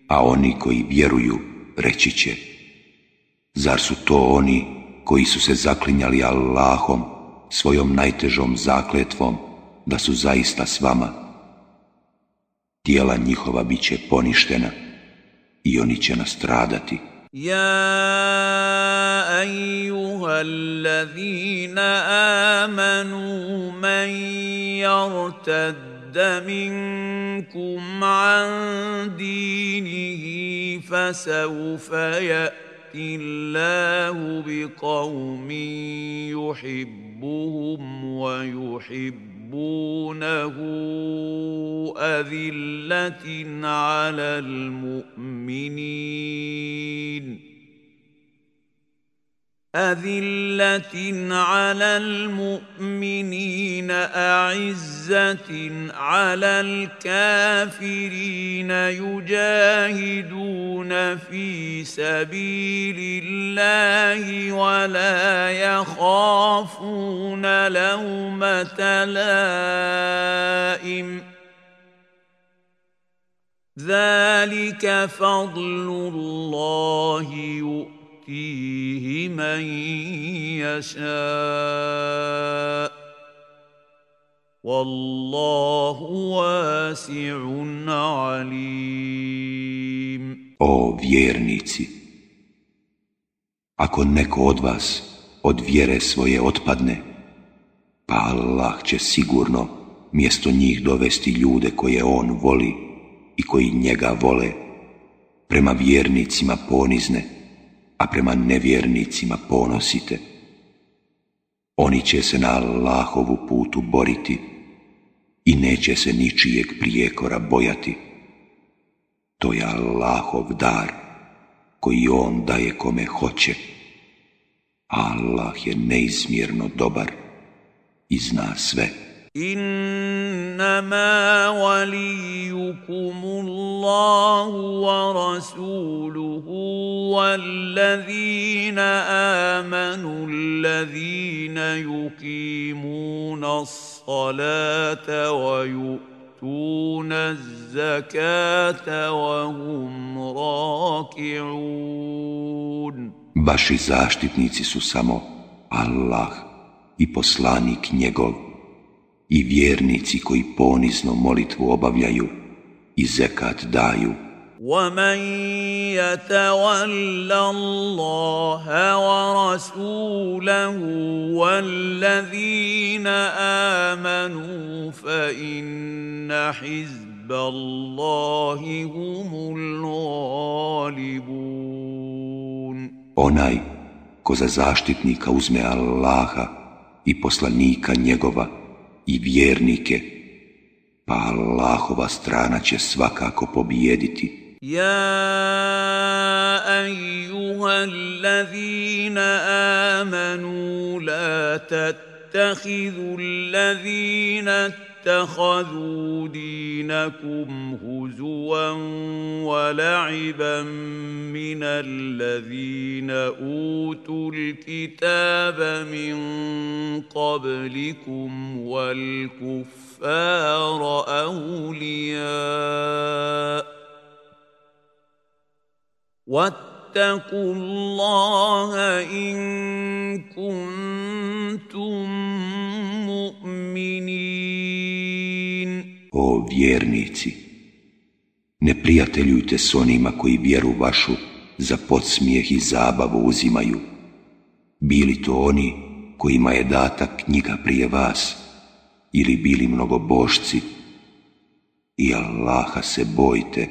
S1: A oni koji vjeruju reći će Zar su to oni koji su se zaklinjali Allahom svojom najtežom zakletvom da su zaista s vama? Tijela njihova bit će poništena i oni će nastradati.
S3: يا ايها الذين امنوا من يرتد منكم عن دينه فسوف ياتي الله بقوم يحبهم ويحبون يحبونه أذلة على المؤمنين. أذلة على المؤمنين أعزة على الكافرين يجاهدون في سبيل الله ولا يخافون لومة لائم. ذلك فضل الله يؤمن. يؤتيه من يشاء والله واسع عليم
S1: O vjernici, ako neko od vas od vjere svoje otpadne, pa Allah će sigurno mjesto njih dovesti ljude koje on voli i koji njega vole, prema vjernicima ponizne, a prema nevjernicima ponosite. Oni će se na Allahovu putu boriti i neće se ničijeg prijekora bojati. To je Allahov dar koji on daje kome hoće. Allah je neizmjerno dobar i zna sve.
S3: إنما وليكم الله ورسوله والذين آمنوا الذين يقيمون الصلاة ويؤتون الزكاة وهم راكعون.
S1: Vaši zaštitnici su samo Allah i poslanik njegov. i vjernici koji ponizno molitvu obavljaju i zekat daju.
S3: ومن يتول الله ورسوله والذين آمنوا فإن حزب الله هم الغالبون
S1: Onaj ko za zaštitnika uzme Allaha i poslanika njegova i vjernike, pa Allahova strana će svakako pobijediti.
S3: يا ايها الذين امنوا لا تتخذوا الذين اتخذوا دينكم هزوا ولعبا من الذين أوتوا الكتاب من قبلكم والكفار أولياء واتقوا الله ان كنتم مؤمنين
S1: O vjernici, ne prijateljujte s onima koji vjeru vašu za podsmijeh i zabavu uzimaju. Bili to oni kojima je data knjiga prije vas, ili bili mnogobošci, i Allaha se bojte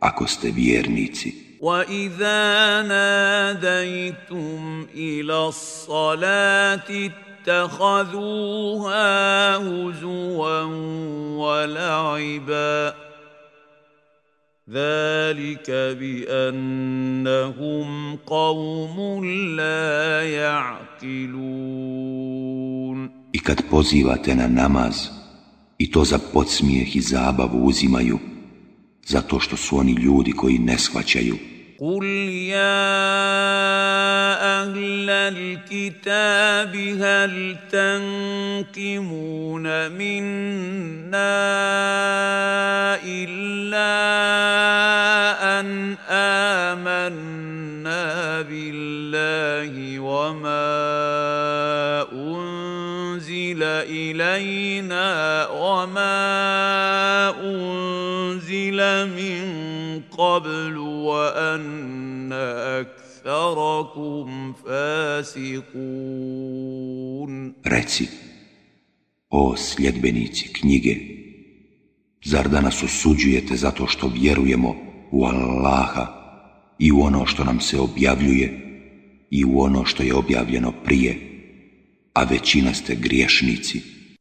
S1: ako ste vjernici.
S3: واذا ناديتم إلى الصلاه اتخذوها هزوا ولعبا ذلك بانهم قوم لا يعقلون
S1: I kad pozivate na namaz, i to za podsmijeh i zabavu uzimaju, zato što su oni ljudi koji ne shvaćaju.
S3: قل يا أهل الكتاب هل تنقمون منا الا ان امنا بالله وما انزل الينا وما انزل من قبل وان اكثركم فاسقون
S1: Reci, o sljedbenici knjige, zar da nas osuđujete zato što vjerujemo u Allaha i u ono što nam se objavljuje i u ono što je objavljeno prije, a većina ste griješnici.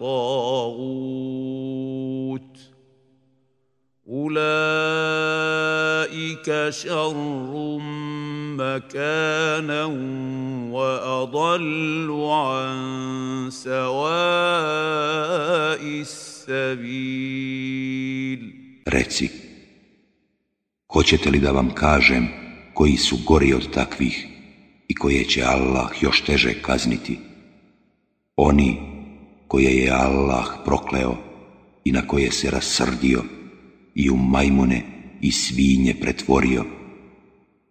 S3: الطاغوت اولئك شر مكانا واضل عن سواء السبيل
S1: Reci, hoćete li da vam kažem koji su gori od takvih i koje će Allah još teže kazniti? Oni koje je Allah prokleo i na koje se rasrdio i u majmune i svinje pretvorio,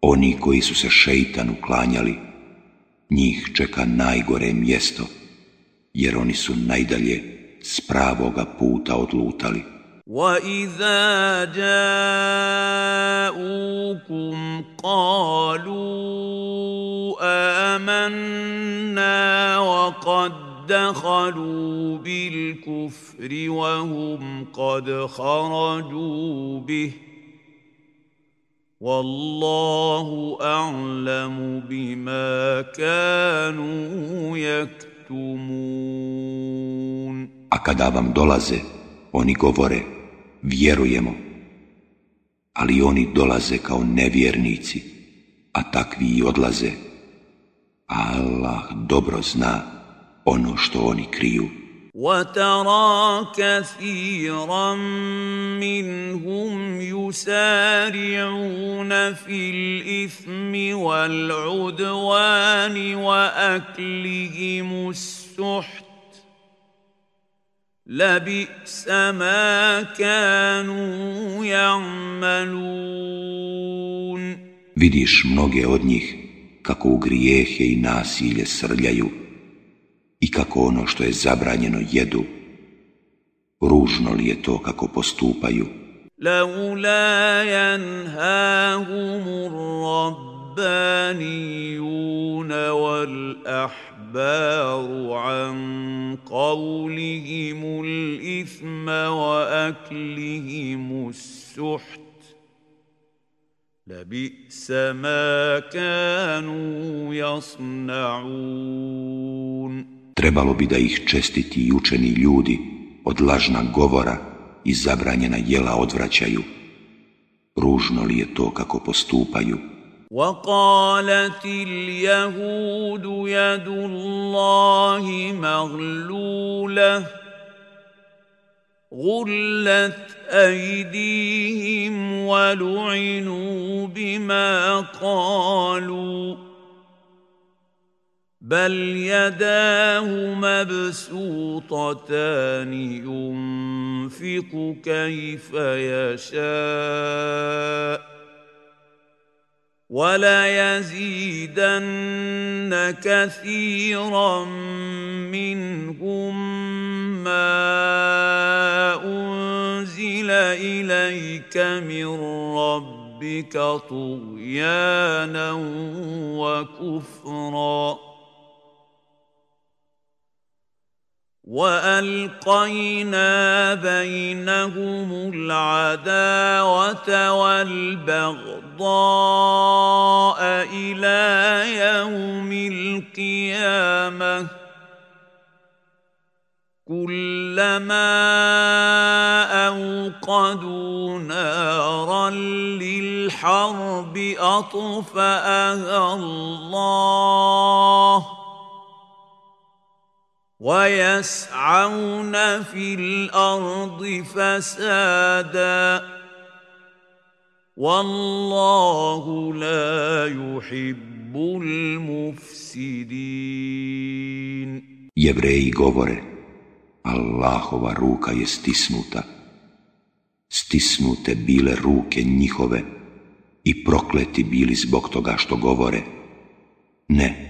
S1: oni koji su se šeitan uklanjali, njih čeka najgore mjesto, jer oni su najdalje s pravoga puta odlutali.
S3: واذا جاءوكم قالوا امنا وقد دخلوا بالكفر وهم قد خرجوا به والله اعلم بما كانوا يكتمون
S1: A kada vam dolaze, oni govore, vjerujemo, ali oni dolaze kao nevjernici, a takvi i odlaze. A Allah dobro zna ono što oni kriju.
S3: وترى كثيرا منهم يسارعون في الإثم والعدوان وأكلهم السحت. لبئس ما كانوا يعملون.
S1: Vidiš mnoge od njih kako u grijehe i nasilje srljaju. I kako ono što je zabranjeno jedu, Ružno li je to kako postupaju?
S3: لولا ينهاهم الربانيون والأحبار عن قولهم الإثم وأكلهم السحت لبئس ما كانوا يصنعون
S1: Trebalo bi da ih čestiti i učeni ljudi od lažna govora i zabranjena jela odvraćaju. Ružno li je to kako postupaju?
S3: وقالت اليهود يد الله مغلوله غلت ايديهم ولعنوا بما قالوا بل يداه مبسوطتان ينفق كيف يشاء وليزيدن كثيرا منهم ما انزل اليك من ربك طغيانا وكفرا والقينا بينهم العداوه والبغضاء إلى يوم القيامه كلما اوقدوا نارا للحرب اطفاها الله ويسعون في الارض فسادا والله لا يحب المفسدين
S1: Jevreji govore, Allahova ruka je stisnuta. Stisnute bile ruke njihove i prokleti bili zbog toga što govore. Ne,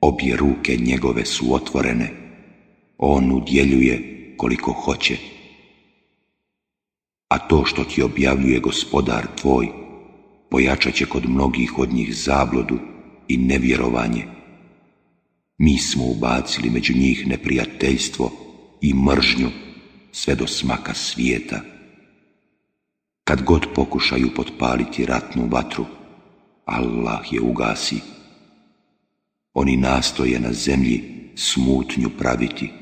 S1: obje ruke njegove su otvorene on udjeljuje koliko hoće. A to što ti objavljuje gospodar tvoj, pojačat će kod mnogih od njih zablodu i nevjerovanje. Mi smo ubacili među njih neprijateljstvo i mržnju sve do smaka svijeta. Kad god pokušaju potpaliti ratnu vatru, Allah je ugasi. Oni nastoje na zemlji smutnju praviti,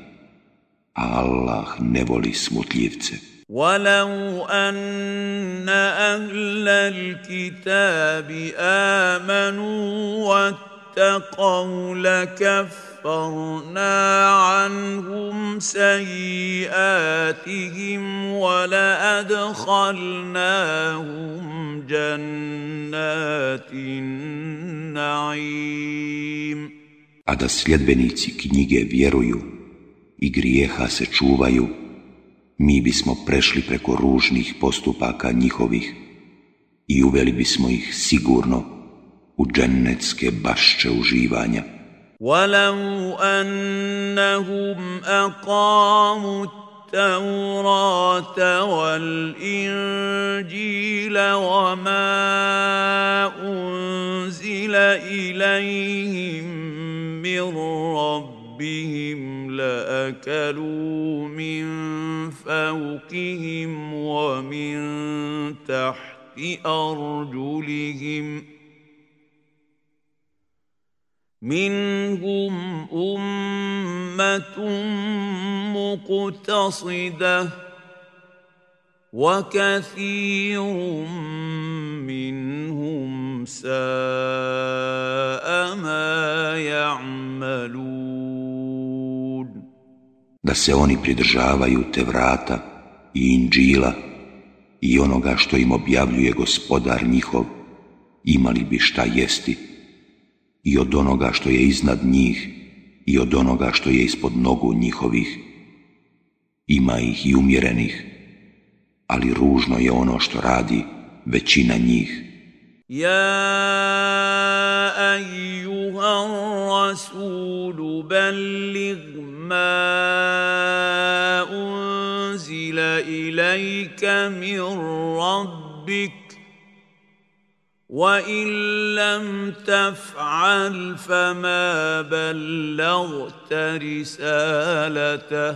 S1: Allah ne voli smutljivce.
S3: ولو أن أهل الكتاب آمنوا واتقوا لكفرنا عنهم سيئاتهم ولأدخلناهم جنات النعيم
S1: A da sljedbenici knjige vjeruju i grijeha se čuvaju, mi bismo prešli preko ružnih postupaka njihovih i uveli bismo ih sigurno u džennetske bašće uživanja.
S3: وَلَوْ أَنَّهُمْ أَقَامُوا التَّوْرَاةَ وَالْإِنْجِيلَ وَمَا أُنْزِلَ إِلَيْهِمْ مِنْ رَبِّهِمْ لأكلوا من فوقهم ومن تحت أرجلهم منهم أمة مقتصدة وكثير منهم ساء ما يعملون
S1: da se oni pridržavaju te vrata i inđila i onoga što im objavljuje gospodar njihov, imali bi šta jesti i od onoga što je iznad njih i od onoga što je ispod nogu njihovih. Ima ih i umjerenih, ali ružno je ono što radi većina njih.
S3: Ja rasulu ما اليك من ربك وان لم تفعل فما بلغت رسالته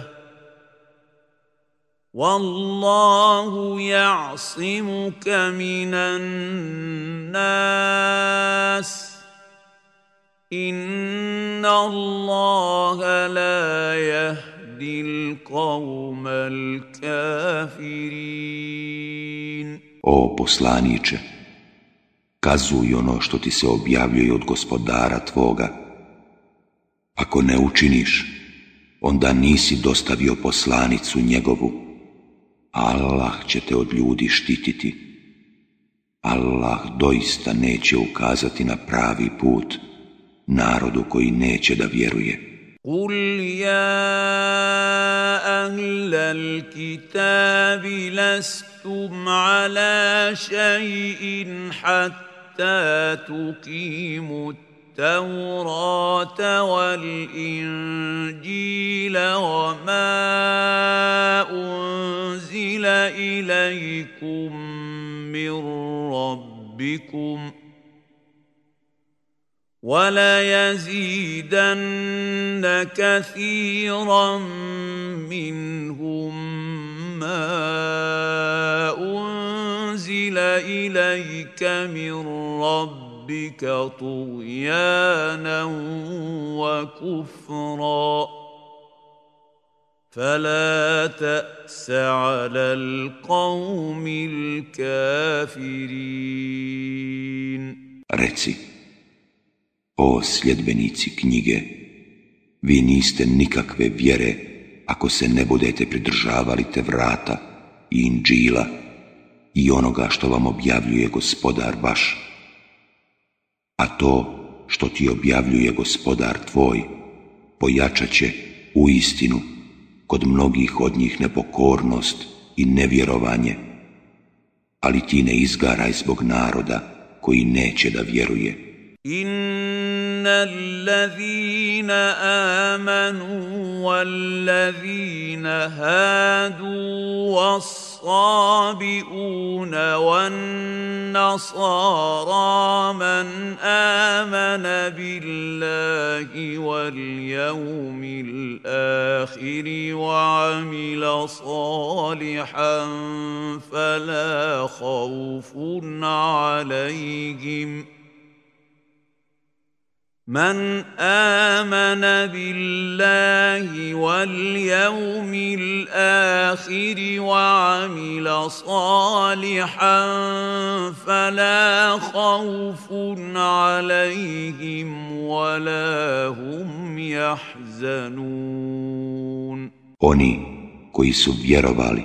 S3: والله يعصمك من الناس ان الله لا يهدي القوم الكافرين.
S1: O poslaniče, kazuj ono što ti se objavljuje od gospodara tvoga. Ako ne učiniš, onda nisi dostavio poslanicu njegovu. Allah će te od ljudi štititi. Allah doista neće ukazati na pravi put narodu koji neće da vjeruje.
S3: قل يا اهل الكتاب لستم على شيء حتى تقيموا التوراة والإنجيل وما أنزل إليكم من ربكم وليزيدن كثيرا منهم ما انزل اليك من ربك طغيانا وكفرا فلا تاس على القوم الكافرين
S1: Reci, o sljedbenici knjige, vi niste nikakve vjere ako se ne budete pridržavali te vrata i inđila i onoga što vam objavljuje gospodar vaš. A to što ti objavljuje gospodar tvoj, pojačat će u istinu kod mnogih od njih nepokornost i nevjerovanje, ali ti ne izgaraj zbog naroda koji neće da vjeruje.
S3: ان الذين امنوا والذين هادوا والصابئون والنصارى من آمن بالله واليوم الآخر وعمل صالحا فلا خوف عليهم من امن بالله واليوم الآخر وعمل صالحا فلا خوف عليهم ولا هم يحزنون
S1: Oni koji su vjerovali,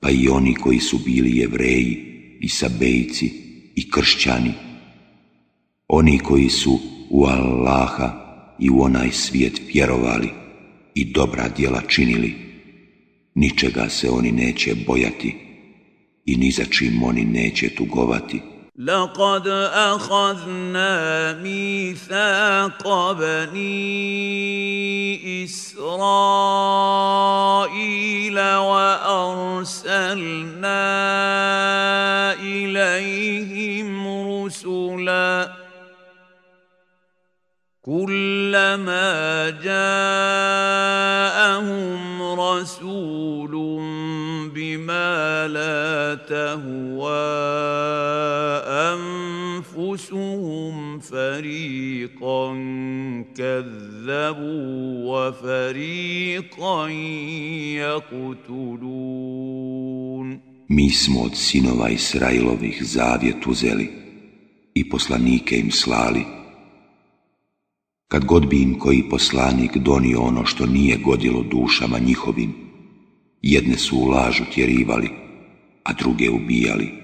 S1: pa i oni koji su bili jevreji i sabejci i kršćani, oni koji su u Allaha i u onaj svijet vjerovali i dobra djela činili, ničega se oni neće bojati i ni za čim oni neće tugovati.
S3: لقد اخذنا ميثاق بني اسرائيل وارسلنا اليهم رسلا كلما جاءهم رسول بما لا تهوى انفسهم فريقا كذبوا وفريقا يقتلون
S1: Mi smo od sinova Israilovih zavjet uzeli i poslanike im slali kad god bi im koji poslanik donio ono što nije godilo dušama njihovim, jedne su u lažu tjerivali, a druge ubijali.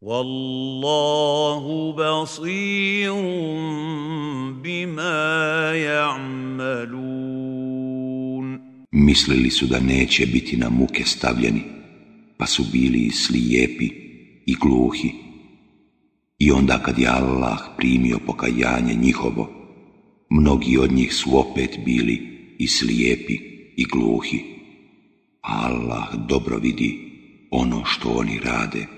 S3: Wallahu basirun bima ya'malun.
S1: Mislili su da neće biti na muke stavljeni, pa su bili i slijepi i gluhi. I onda kad je Allah primio pokajanje njihovo, mnogi od njih su opet bili i slijepi i gluhi. Allah dobro vidi ono što oni rade.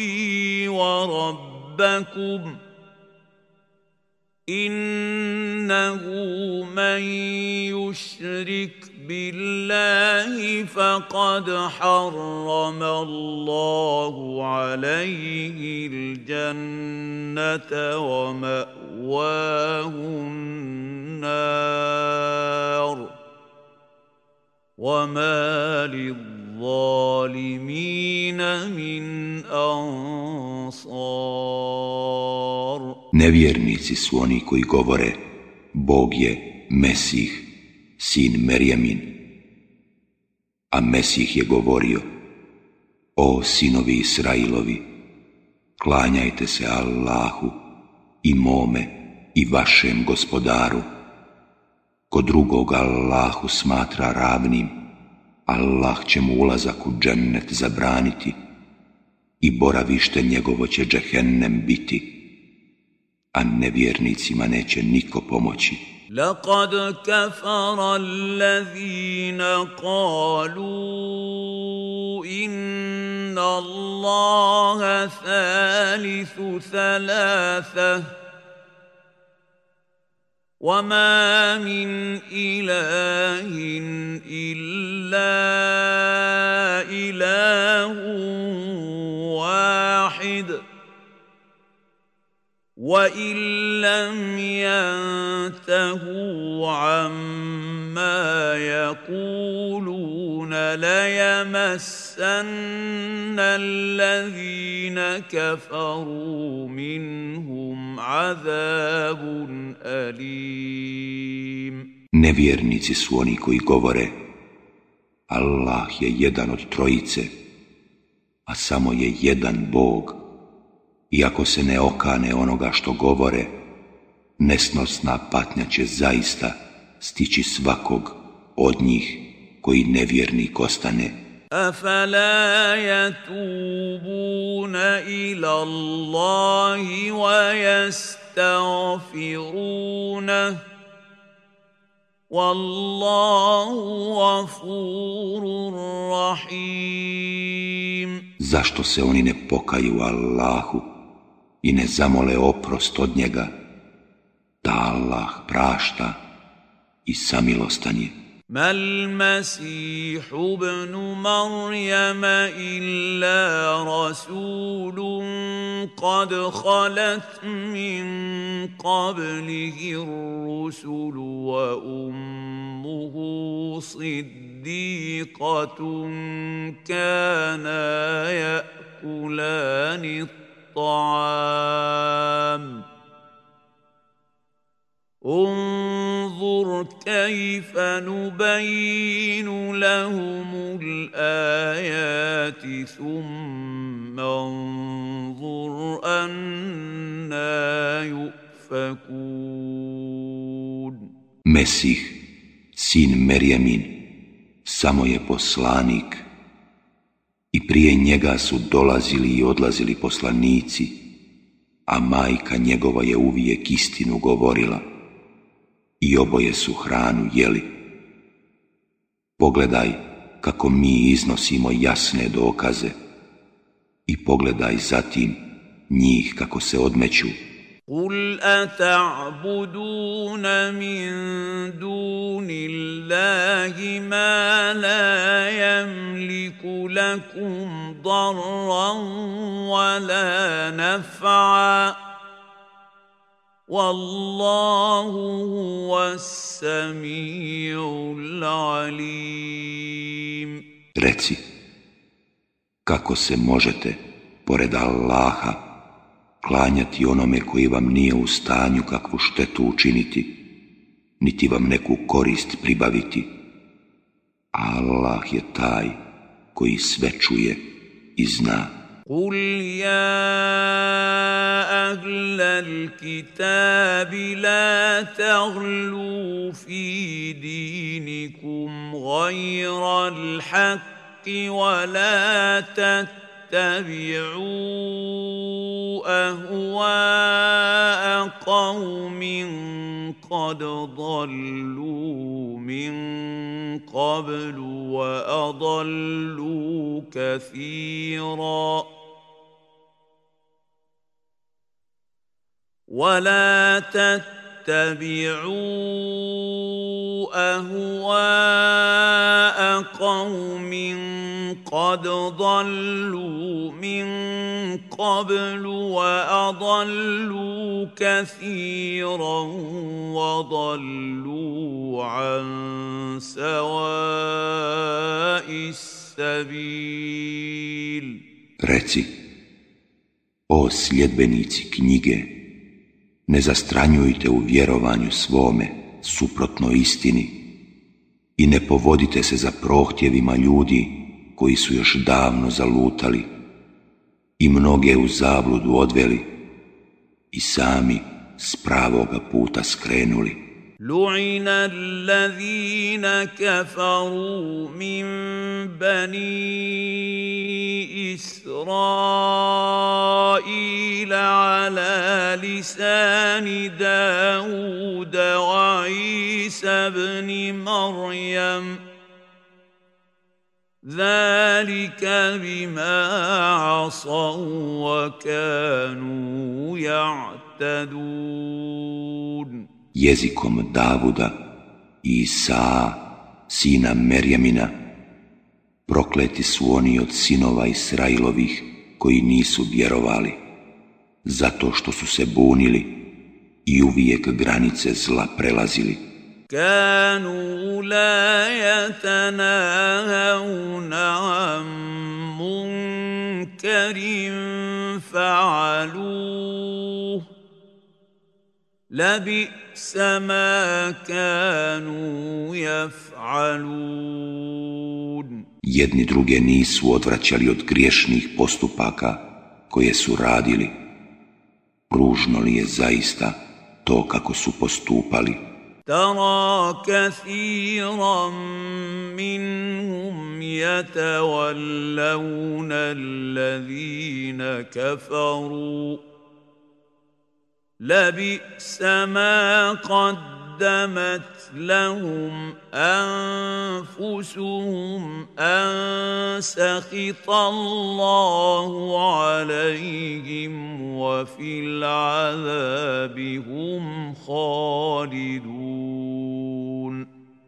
S3: ربي وربكم إنه من يشرك بالله فقد حرم الله عليه الجنة ومأواه النار وما للظالمين من انصار
S1: Nevjernici su oni koji govore Bog je Mesih, sin Merjamin. A Mesih je govorio, o sinovi Israilovi, klanjajte se Allahu i mome i vašem gospodaru. Ko drugog Allahu smatra ravnim, Allah će mu ulazak u džennet zabraniti i boravište njegovo će džehennem biti, a nevjernicima neće niko pomoći.
S3: لقد كفر الذين قالوا ان الله ثالث ثلاثه وما من اله الا اله واحد وان لم ينتهوا عما يقولون ليمسن الذين كفروا منهم عذاب اليم
S1: Nevjernici su oni koji govore Allah je jedan od trojice, a samo je jedan Bog. Iako se ne okane onoga što govore, nesnosna patnja će zaista stići svakog od njih koji nevjernik ostane.
S3: أفلا يتوبون إلى الله ويستغفرونه والله غفور رحيم
S1: Zašto se oni ne pokaju Allahu I ne zamole oprost od njega, da Allah prašta i samilostan je.
S3: ما المسيح ابن مريم الا رسول قد خلت من قبله الرسل وامه صديقه كانا ياكلان الطعام انظر كيف نبين لهم الآيات ثم انظر أنا يؤفكون.
S1: Mesih, sin Merjamin, samo je poslanik i prije njega su dolazili i odlazili poslanici, a majka njegova je uvijek istinu govorila i oboje su hranu jeli. Pogledaj kako mi iznosimo jasne dokaze i pogledaj zatim njih kako se odmeću.
S3: قل اتعبدون من دون الله ما لا يملك لكم ضرا ولا نفعا والله هو السميع العليم
S1: Reci, kako se možete, pored Allaha, klanjati onome koji vam nije u stanju kakvu štetu učiniti, niti vam neku korist pribaviti. Allah je taj koji sve čuje i zna.
S3: قل يا اهل الكتاب لا تغلوا في دينكم غير الحق ولا تتبعوا اتبعوا أهواء قوم قد ضلوا من قبل وأضلوا كثيرا ولا تتبعوا أهواء قوم قد ضلوا من قبل وأضلوا كثيرا وضلوا عن سواء السبيل.
S1: Reci, o sljedbenici knjige, ne zastranjujte u vjerovanju svome suprotno istini i ne povodite se za prohtjevima ljudi koji su još davno zalutali i mnoge u zabludu odveli i sami s pravoga puta skrenuli.
S3: لعن الذين كفروا من بني إسرائيل على لسان داود وعيسى بن مريم ذلك بما عصوا وكانوا يعتدون
S1: jezikom Davuda i Isaa, sina Merjamina, prokleti su oni od sinova Israilovih koji nisu vjerovali, zato što su se bunili i uvijek granice zla prelazili.
S3: كانوا لا يتناهون عن منكر فعلوه لبئس ما كانوا يفعلون
S1: Jedni druge nisu odvraćali od griješnih postupaka koje su radili. Ružno li je zaista to kako su postupali?
S3: ترى كثيرا منهم يتولون الذين كفروا لبئس ما قدمت لهم انفسهم ان سخط الله عليهم وفي العذاب هم خالدون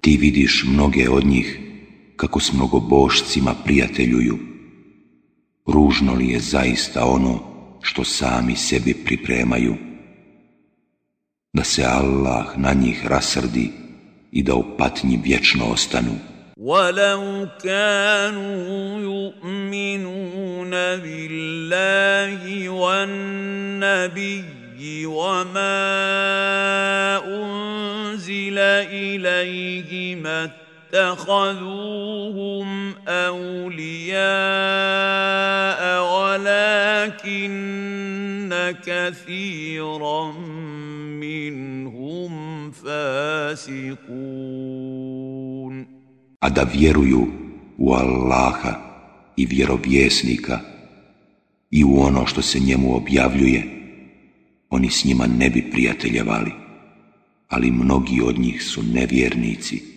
S1: Ti vidiš mnoge od njih kako s mnogobošcima prijateljuju. Ružno li je zaista ono što sami sebi pripremaju? Da se Allah na njih rasrdi i da u patnji vječno ostanu.
S3: ولو كانوا يؤمنون بالله والنبي وما انزل اليه ما اتخذوهم اولياء ولكن كثيرا منهم فاسقون
S1: a da vjeruju u Allaha i vjerovjesnika i u ono što se njemu objavljuje, oni s njima ne bi prijateljevali, ali mnogi od njih su nevjernici.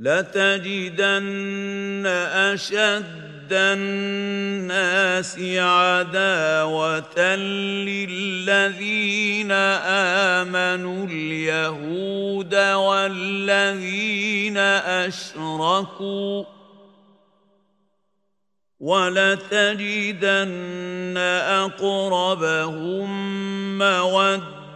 S3: لتجدن أشد الناس عداوة للذين آمنوا اليهود والذين أشركوا ولتجدن أقربهم مودة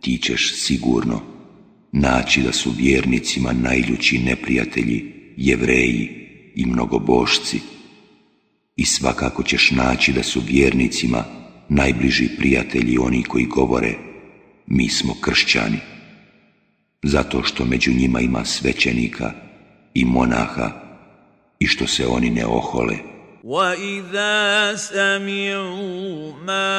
S1: Ti ćeš sigurno naći da su vjernicima najljući neprijatelji, jevreji i mnogobošci. I svakako ćeš naći da su vjernicima najbliži prijatelji oni koji govore mi smo kršćani. Zato što među njima ima svećenika i monaha i što se oni ne ohole
S3: واذا سمعوا ما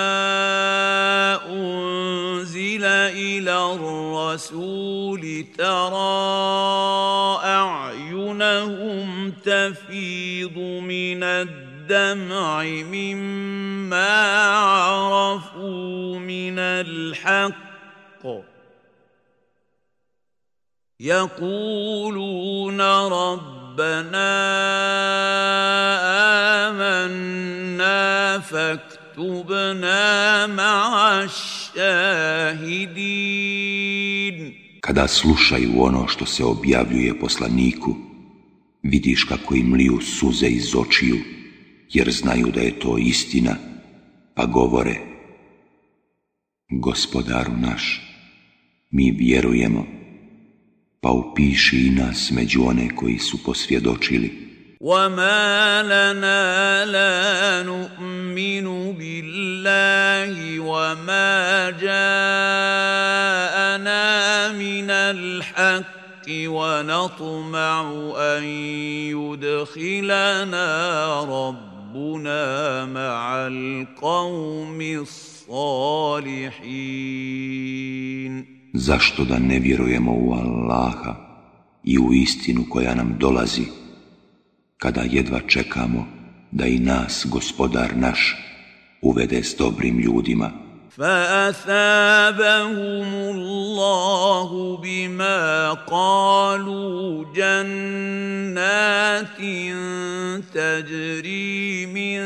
S3: انزل إلى الرسول ترى اعينهم تفيض من الدمع مما عرفوا من الحق يقولون ربنا فاكتبنا مع الشاهدين
S1: Kada slušaju ono što se objavljuje poslaniku, vidiš kako im liju suze iz očiju, jer znaju da je to istina, pa govore Gospodaru naš, mi vjerujemo, pa upiši i nas među one koji su posvjedočili.
S3: وما لنا لا نؤمن بالله وما جاءنا من الحق ونطمع ان يدخلنا ربنا مع القوم الصالحين
S1: Zašto da ne vjerujemo u Allaha i u istinu koja nam dolazi kada jedva čekamo da i nas, gospodar naš, uvede s dobrim ljudima.
S3: فأثابهم الله بما قالوا جنات تجري من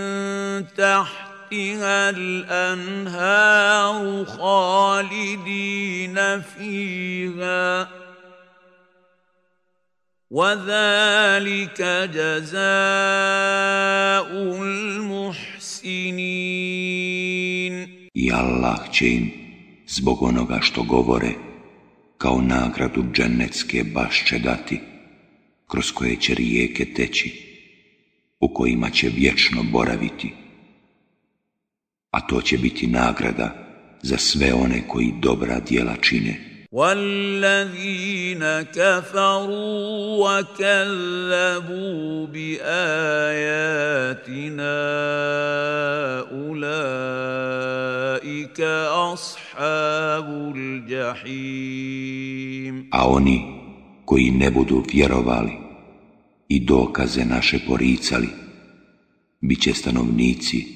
S3: تحتها الأنهار خالدين فيها وذلك جزاء المحسنين
S1: I Allah će im, zbog onoga što govore, kao nagradu džennetske bašće dati, kroz koje će rijeke teći, u kojima će vječno boraviti. A to će biti nagrada za sve one koji dobra djela čine.
S3: والذين كفروا وكذبوا باياتنا اولئك اصحاب الجحيم
S1: a oni koji ne budu vjerovali i dokaze naše poricali bit će stanovnici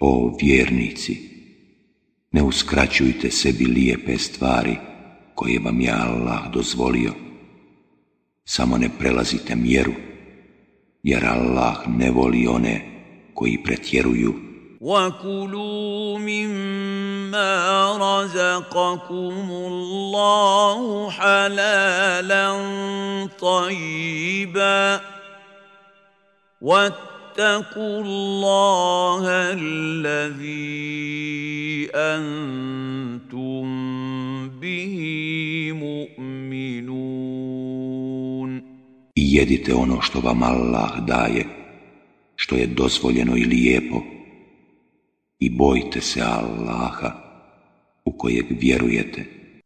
S1: O vjernici, ne uskraćujte sebi lijepe stvari koje vam je Allah dozvolio. Samo ne prelazite mjeru, jer Allah ne voli one koji pretjeruju.
S3: وَكُلُوا مِمَّا رزقكم الله حلالا طيبا واتقوا الله الذي انتم به مؤمنون
S1: I jedite ono što vam Allah daje, što je dozvoljeno i lijepo, i bojte se Allaha u kojeg vjerujete.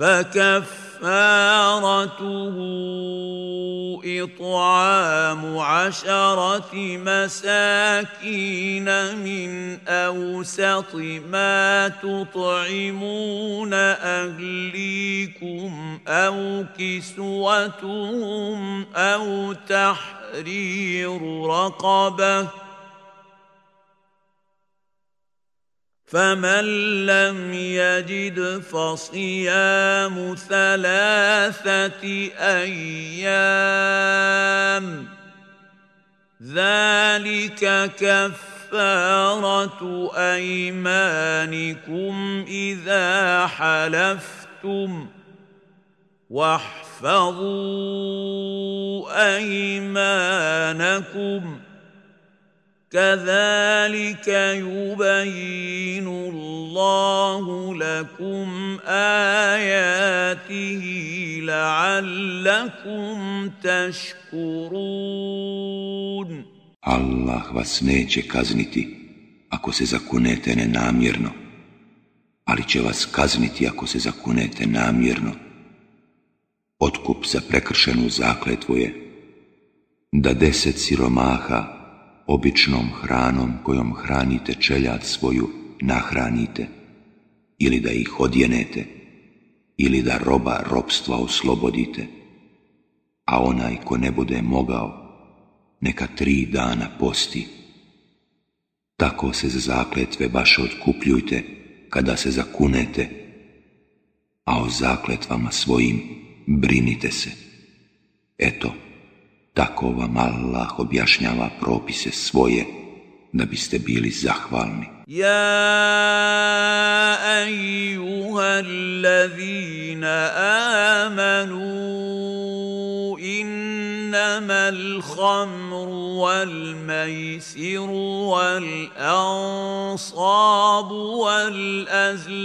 S3: فكفارته إطعام عشرة مساكين من أوسط ما تطعمون أهليكم أو كسوتهم أو تحرير رقبة فمن لم يجد فصيام ثلاثة أيام ذلك كفارة أيمانكم إذا حلفتم واحفظوا أيمانكم. كذلك يبين الله لكم اياته لعلكم تشكرون
S1: Allah vas neće kazniti ako se zakunete nenamjerno, ali će vas kazniti ako se zakunete namjerno. Otkup za prekršenu zakletvu je da deset siromaha običnom hranom kojom hranite čeljad svoju nahranite, ili da ih odjenete, ili da roba robstva oslobodite, a onaj ko ne bude mogao, neka tri dana posti. Tako se za zakletve baš otkupljujte kada se zakunete, a o zakletvama svojim brinite se. Eto, tako vam Allah objašnjava propise svoje da biste bili zahvalni.
S3: Ja أيها الذين آمنوا إنما الخمر والميسر والأنصاب والأزلام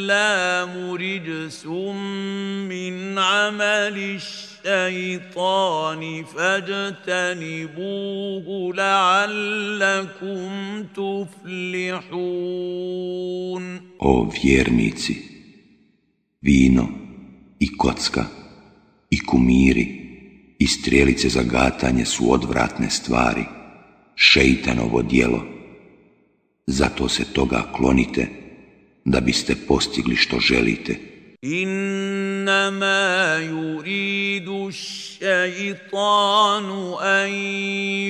S3: رجس من عمل الشيطان الشيطان فاجتنبوه لعلكم تفلحون
S1: O vjernici, vino i kocka i kumiri i strelice za gatanje su odvratne stvari, šeitanovo dijelo. Zato se toga klonite, da biste postigli što želite.
S3: إنما يريد الشيطان أن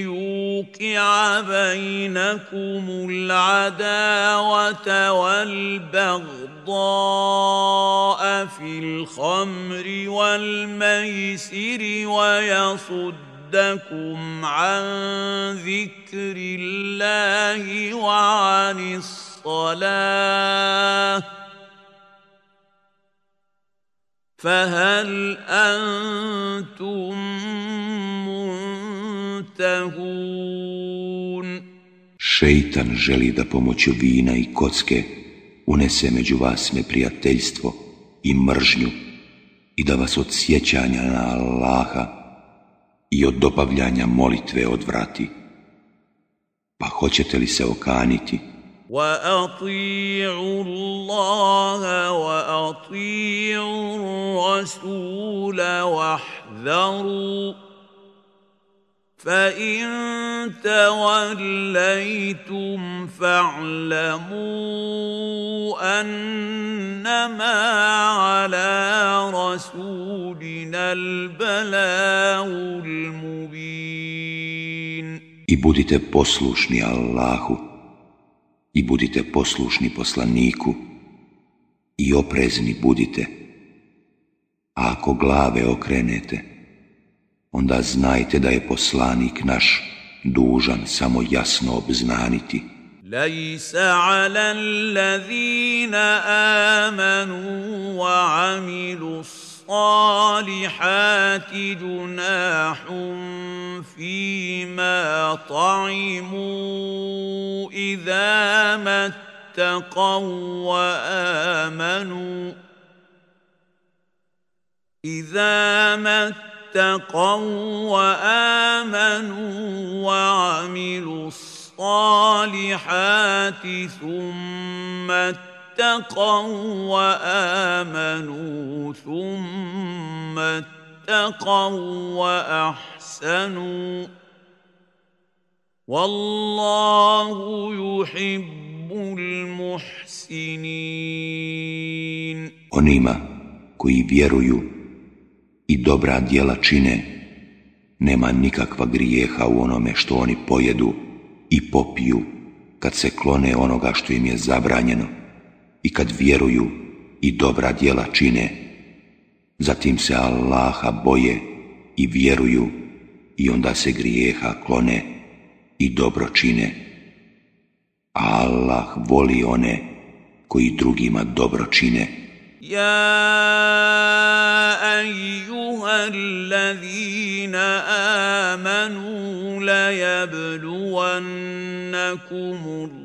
S3: يوقع بينكم العداوة والبغضاء في الخمر والميسر ويصدكم عن ذكر الله وعن الصلاة فهل أنتم منتهون
S1: Šeitan želi da pomoću vina i kocke unese među vas neprijateljstvo i mržnju i da vas od sjećanja na Allaha i od dobavljanja molitve odvrati. Pa hoćete li se okaniti
S3: وأطيعوا الله وأطيعوا الرسول واحذروا فإن توليتم فاعلموا أنما على رسولنا البلاغ المبين.
S1: I budite poslušni Allahu. i budite poslušni poslaniku i oprezni budite. A ako glave okrenete, onda znajte da je poslanik naš dužan samo jasno obznaniti.
S3: ليس على الذين آمنوا وعملوا الصالحات جناح فيما طعموا إذا ما اتقوا وآمنوا إذا ما اتقوا وآمنوا وعملوا الصالحات ثم اتقوا وآمنوا ثم اتقوا وأحسنوا والله يحب المحسنين
S1: Onima koji vjeruju i dobra djela čine, nema nikakva grijeha u onome što oni pojedu i popiju kad se klone onoga što im je zabranjeno i kad vjeruju i dobra djela čine. Zatim se Allaha boje i vjeruju i onda se grijeha klone i dobro čine. Allah voli one koji drugima dobro čine.
S3: Ja ayyuhallazina amanu la yabluwannakumullahu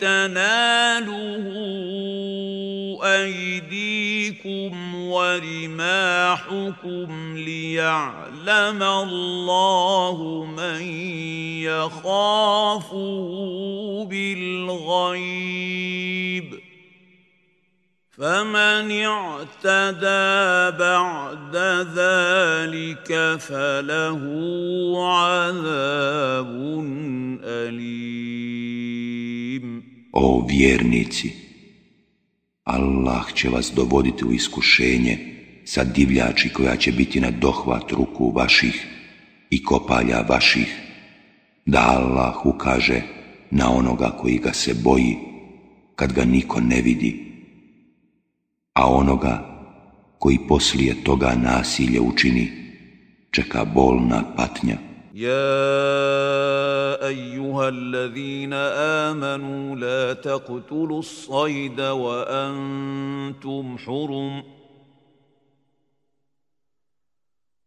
S3: تناله أيديكم ورماحكم ليعلم الله من يخافه بالغيب. فمن اعتدى بعد ذلك فله عذاب أليم
S1: O vjernici, Allah će vas dovoditi u iskušenje sa divljači koja će biti na dohvat ruku vaših i kopalja vaših, da Allah ukaže na onoga koji ga se boji, kad ga niko ne vidi, A onoga koji poslije toga nasilje učini, čeka bolna patnja.
S3: يا ايها الذين امنوا لا تقتلوا الصيد وأنتم حرم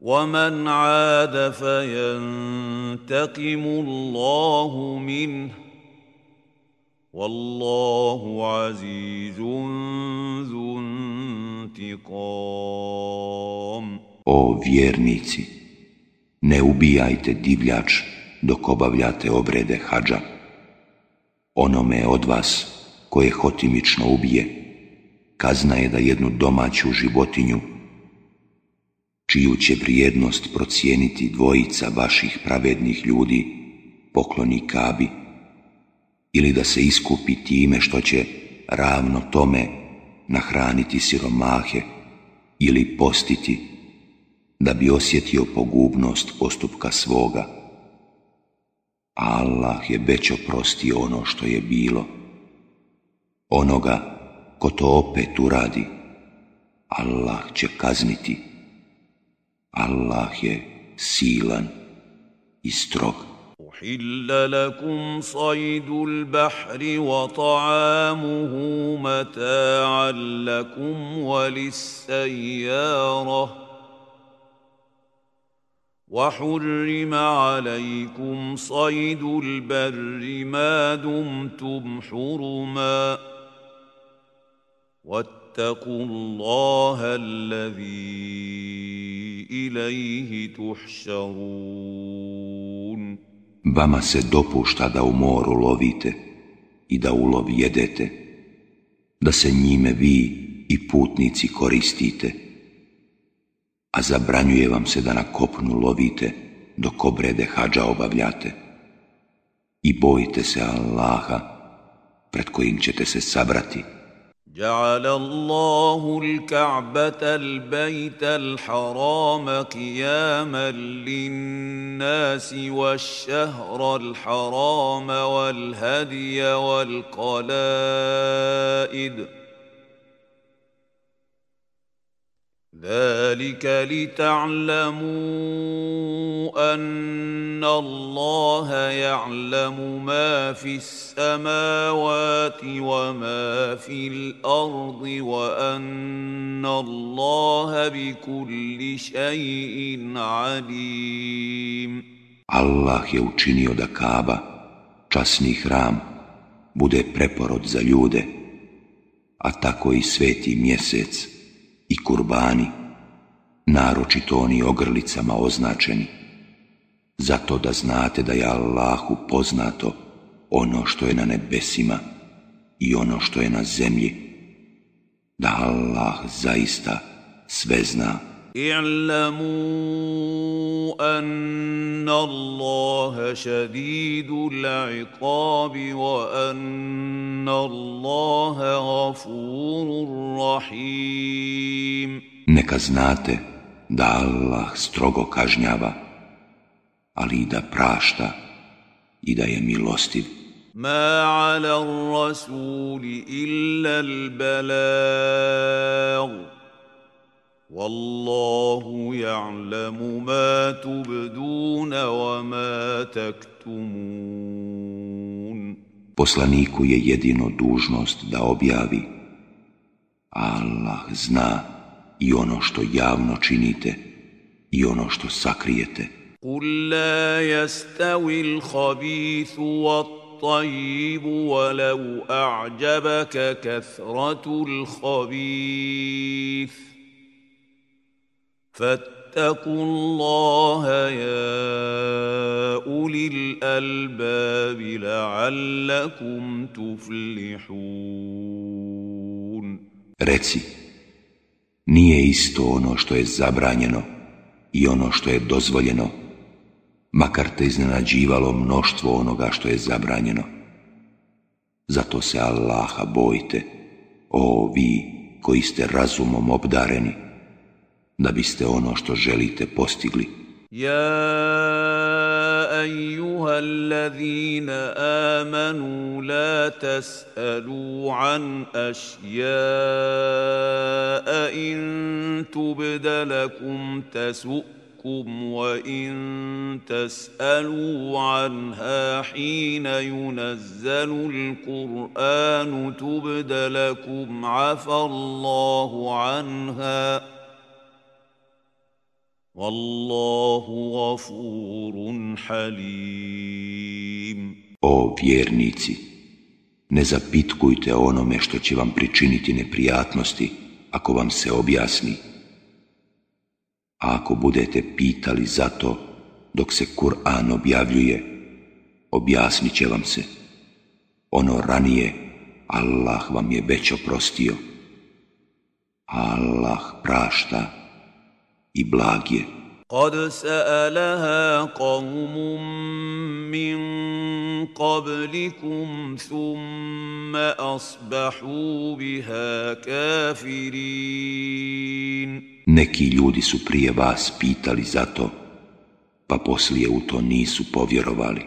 S3: ومن عاد فينتقم الله منه والله عزيز ذو انتقام
S1: O vjernici, ne ubijajte divljač dok obavljate obrede hađa. Onome od vas koje hotimično ubije, kazna je da jednu domaću životinju čiju će vrijednost procijeniti dvojica vaših pravednih ljudi, pokloni Kabi, ili da se iskupi time što će ravno tome nahraniti siromahe ili postiti, da bi osjetio pogubnost postupka svoga. Allah je već oprostio ono što je bilo. Onoga ko to opet uradi, Allah će kazniti. Allah je silan i strog.
S3: أحل لكم صيد البحر وطعامه متاعا لكم وللسيارة وحرم عليكم صيد البر ما دمتم حرما واتقوا الله الذي
S1: Vama se dopušta da u moru lovite i da ulov jedete, da se njime vi i putnici koristite, a zabranjuje vam se da na kopnu lovite dok obrede hađa obavljate. I bojite se Allaha, pred kojim ćete se sabrati.
S3: جعل الله الكعبة البيت الحرام قياما للناس والشهر الحرام والهدي والقلائد ذلك لتعلموا أن الله يعلم ما في السماوات وما في الأرض وأن الله بكل شيء عليم.
S1: الله je učinio da Kaaba časni hram bude preporod za ljude a tako i i kurbani, naročito oni ogrlicama označeni, zato da znate da je Allahu poznato ono što je na nebesima i ono što je na zemlji, da Allah zaista sve zna.
S3: اعلموا أن الله شديد العقاب وأن الله غفور رحيم
S1: Neka znate da Allah strogo kažnjava, ali i da prašta i da je milostiv.
S3: ما على الرسول الا البلاغ والله يعلم ما تبدون وما تكتمون
S1: Poslaniku je jedino dužnost da objavi. Allah zna i ono što javno činite i ono što sakrijete.
S3: قل لا يستوي الخبيث والطيب ولو أعجبك كثرة الخبيث فاتقوا الله يا أولي الألباب لعلكم تفلحون
S1: Reci, nije isto ono što je zabranjeno i ono što je dozvoljeno, makar te iznenađivalo mnoštvo onoga što je zabranjeno. Zato se Allaha bojte, o vi koji ste razumom obdareni, Da biste ono što želite postigli.
S3: يا أيها الذين آمنوا لا تسألوا عن أشياء إن تبد لكم تسؤكم وإن تسألوا عنها حين ينزل القرآن تبد لكم عفى الله عنها Wallahu gafurun halim.
S1: O vjernici, ne zapitkujte onome što će vam pričiniti neprijatnosti ako vam se objasni. A ako budete pitali za to dok se Kur'an objavljuje, objasnit će vam se. Ono ranije Allah vam je već oprostio. Allah prašta i blag je.
S3: قد سالها قوم من قبلكم ثم اصبحوا بها كافرين
S1: Neki ljudi su prije vas pitali za to, pa poslije u to nisu povjerovali.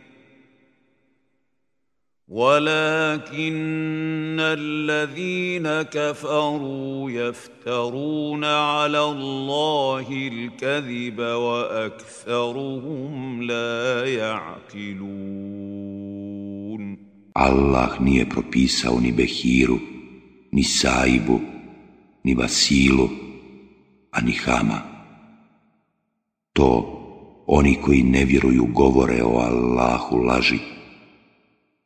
S3: ولكن الذين كفروا يفترون على الله الكذب واكثرهم لا يعقلون
S1: Allah nije propisao ni Behiru, ni Saibu, ni Vasilu, a ni Hama. To oni koji ne vjeruju govore o Allahu laži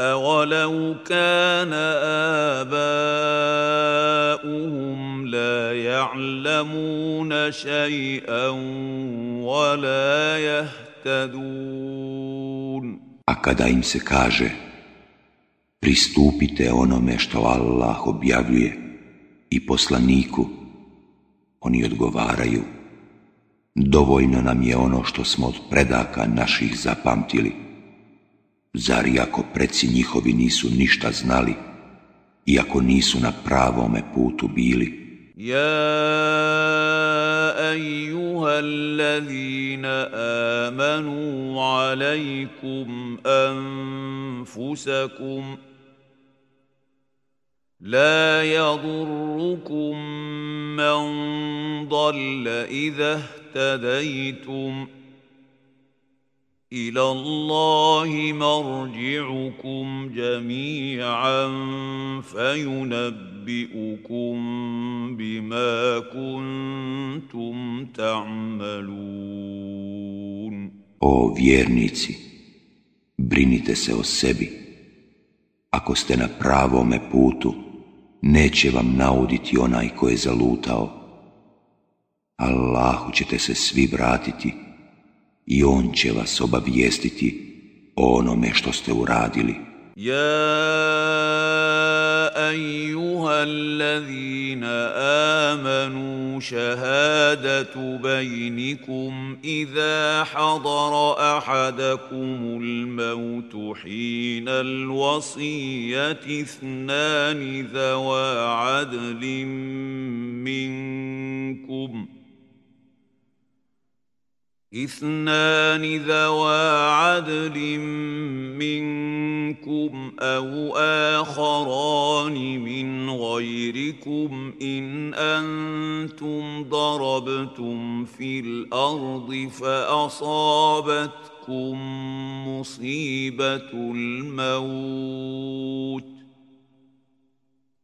S3: أولو كان آباؤهم لا يعلمون شيئا ولا يهتدون
S1: A kada im se kaže pristupite onome što Allah objavljuje i poslaniku, oni odgovaraju dovoljno nam je ono što smo od predaka naših zapamtili Zar iako preci njihovi nisu ništa znali, iako nisu na pravome putu bili?
S3: Ja أيها الذين آمنوا عليكم أنفسكم لا يضركم من ضل إذا اهتديتم الى الله مرجعكم جميعا فينبئكم بما كنتم تعملون
S1: O vjernici, brinite se o sebi. Ako ste na pravome putu, neće vam nauditi onaj ko je zalutao. Allahu ćete se svi vratiti i on će vas obavijestiti o onome što ste uradili.
S3: Ja أيها الذين آمنوا شهادة بينكم إذا حضر أحدكم الموت حين الوصية اثنان ذوى عدل منكم ۖ إثنان ذوا عدل منكم أو آخران من غيركم إن أنتم ضربتم في الأرض فأصابتكم مصيبة الموت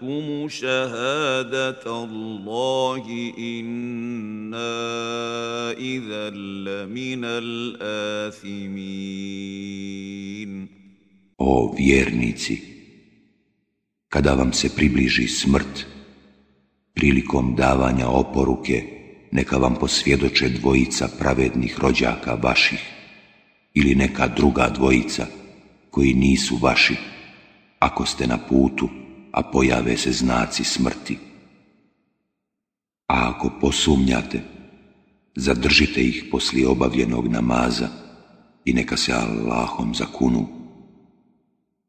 S3: نكتم شهادة الله إنا إذا لمن الآثمين
S1: O vjernici, kada vam se približi smrt, prilikom davanja oporuke, neka vam posvjedoče dvojica pravednih rođaka vaših ili neka druga dvojica koji nisu vaši, ako ste na putu a pojave se znaci smrti. A ako posumnjate, Zadržite ih poslije obavljenog namaza i neka se Allahom zakunu.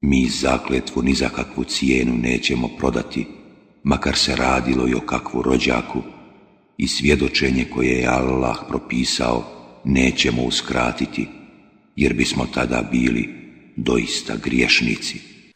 S1: Mi zakletvu ni za kakvu cijenu nećemo prodati, makar se radilo i o kakvu rođaku, i svjedočenje koje je Allah propisao nećemo uskratiti, jer bismo tada bili doista griješnici.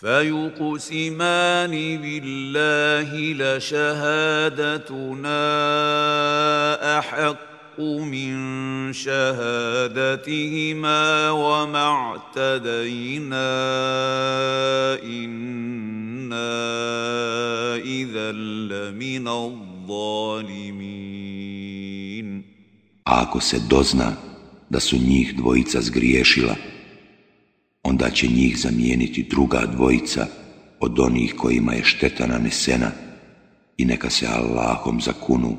S3: فيقسمان بالله لشهادتنا أحق من شهادتهما وما اعتدينا إنا إذا لمن الظالمين.
S1: Ako se dozna da su njih dvojica zgriješila, onda će njih zamijeniti druga dvojica od onih kojima je šteta nanesena i neka se Allahom zakunu.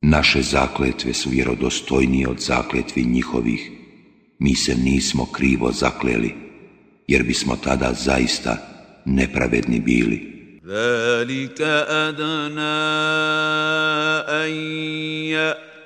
S1: Naše zakletve su vjerodostojnije od zakletvi njihovih, mi se nismo krivo zakleli, jer bismo tada zaista nepravedni bili.
S3: Zalika adna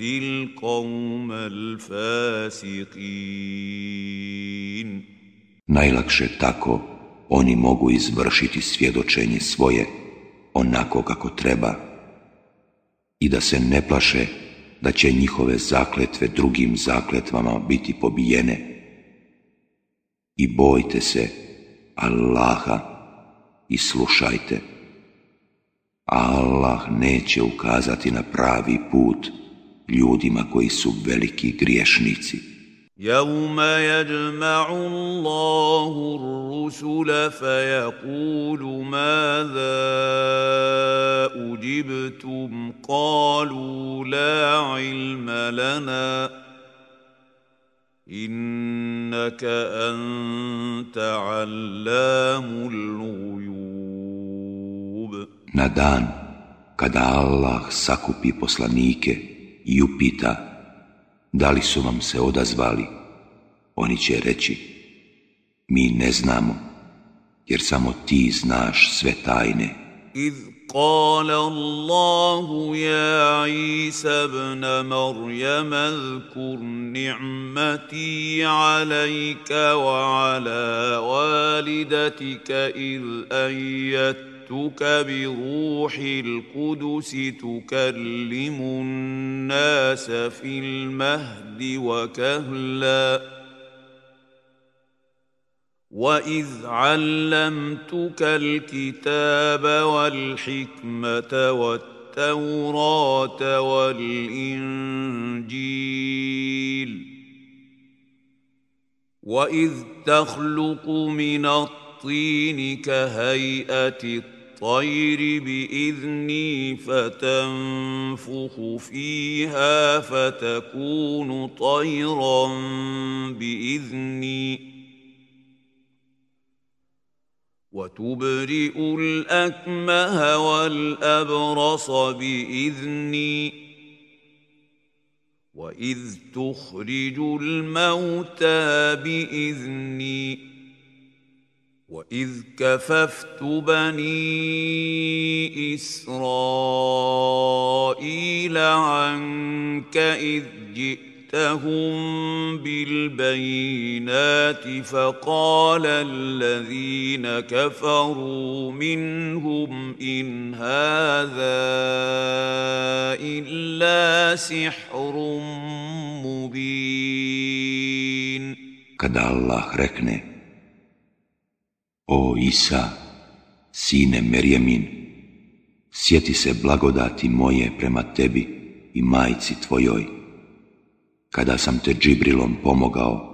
S3: يهدي القوم الفاسقين
S1: Najlakše tako oni mogu izvršiti svjedočenje svoje onako kako treba i da se ne plaše da će njihove zakletve drugim zakletvama biti pobijene. I bojte se Allaha i slušajte. Allah neće ukazati na pravi put Ljudima koji su veliki griješnici.
S3: يوم يجمع الله الرسل فيقول ماذا أجبتم؟ قالوا لا علم لنا. إنك أنت علام الغيوب.
S1: Na dan kada Allah sakupi poslanike i upita da li su vam se odazvali, oni će reći mi ne znamo, jer samo ti znaš sve tajne.
S3: إذ قال الله يا عيسى ابن مريم اذكر نعمتي عليك وعلى والدتك إذ أيدت جئتك بروح القدس تكلم الناس في المهد وكهلا واذ علمتك الكتاب والحكمه والتوراه والانجيل واذ تخلق من الطين كهيئه الطير بإذني فتنفخ فيها فتكون طيرا بإذني. وتبرئ الأكمه والأبرص بإذني. وإذ تخرج الموتى بإذني. واذ كففت بني اسرائيل عنك اذ جئتهم بالبينات فقال الذين كفروا منهم إن هذا إلا سحر مبين
S1: Kada Allah rekne O Isa, sine Merjemin, sjeti se blagodati moje prema tebi i majci tvojoj, kada sam te džibrilom pomogao,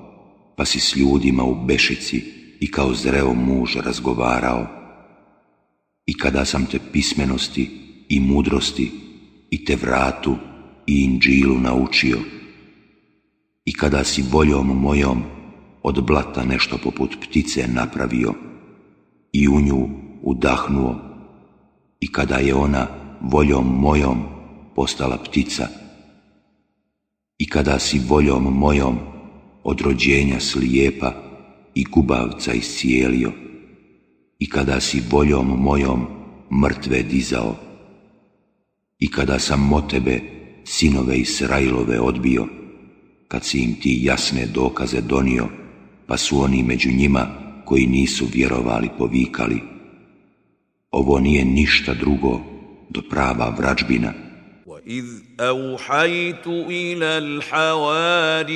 S1: pa si s ljudima u bešici i kao zreo muž razgovarao, i kada sam te pismenosti i mudrosti i te vratu i inđilu naučio, i kada si voljom mojom od blata nešto poput ptice napravio i u nju udahnuo, i kada je ona voljom mojom postala ptica, i kada si voljom mojom od rođenja slijepa i gubavca iscijelio, i kada si voljom mojom mrtve dizao, i kada sam o tebe sinove Israilove odbio, kad si im ti jasne dokaze donio, pa su oni među njima koji nisu vjerovali povikali, ovo nije ništa drugo do prava vrađbina,
S3: واذ اوحيت إلى الحواريين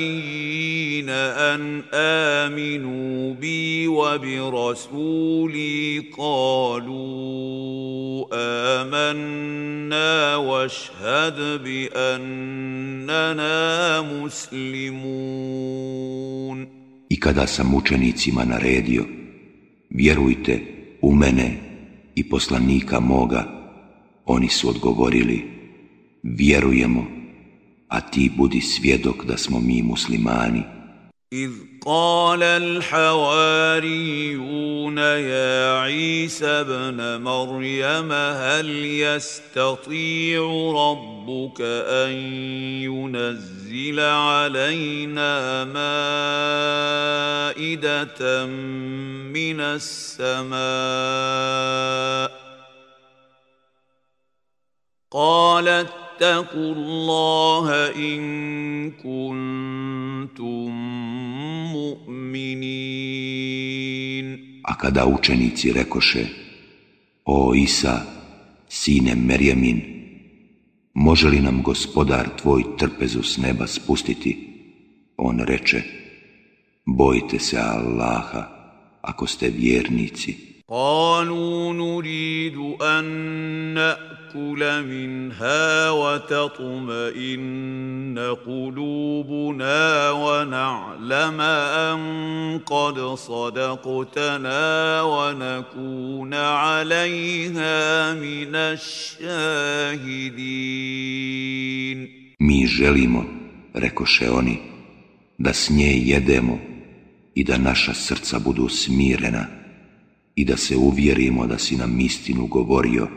S3: ان امنوا بي وبرسولي قالوا امنا واشهد باننا مسلمون
S1: I kada sam učenicima naredio, vjerujte u mene i poslanika moga, oni su odgovorili, vjerujemo, a ti budi svjedok da smo mi muslimani.
S3: قال الحواريون يا عيسى ابن مريم هل يستطيع ربك أن ينزل علينا مائدة من السماء؟ قالت واتقوا الله إن كنتم
S1: A kada učenici rekoše, O Isa, sine Merjemin, može li nam gospodar tvoj trpezu s neba spustiti? On reče, bojte se Allaha, ako ste vjernici.
S3: قالوا نريد أن نأكل منها وتطمئن قلوبنا ونعلم أن قد صدقتنا ونكون عليها من الشاهدين.
S1: Mi želimo, rekoše oni, da s nje jedemo i da naša srca budu smirena. i da se uvjerimo da si nam istinu govorio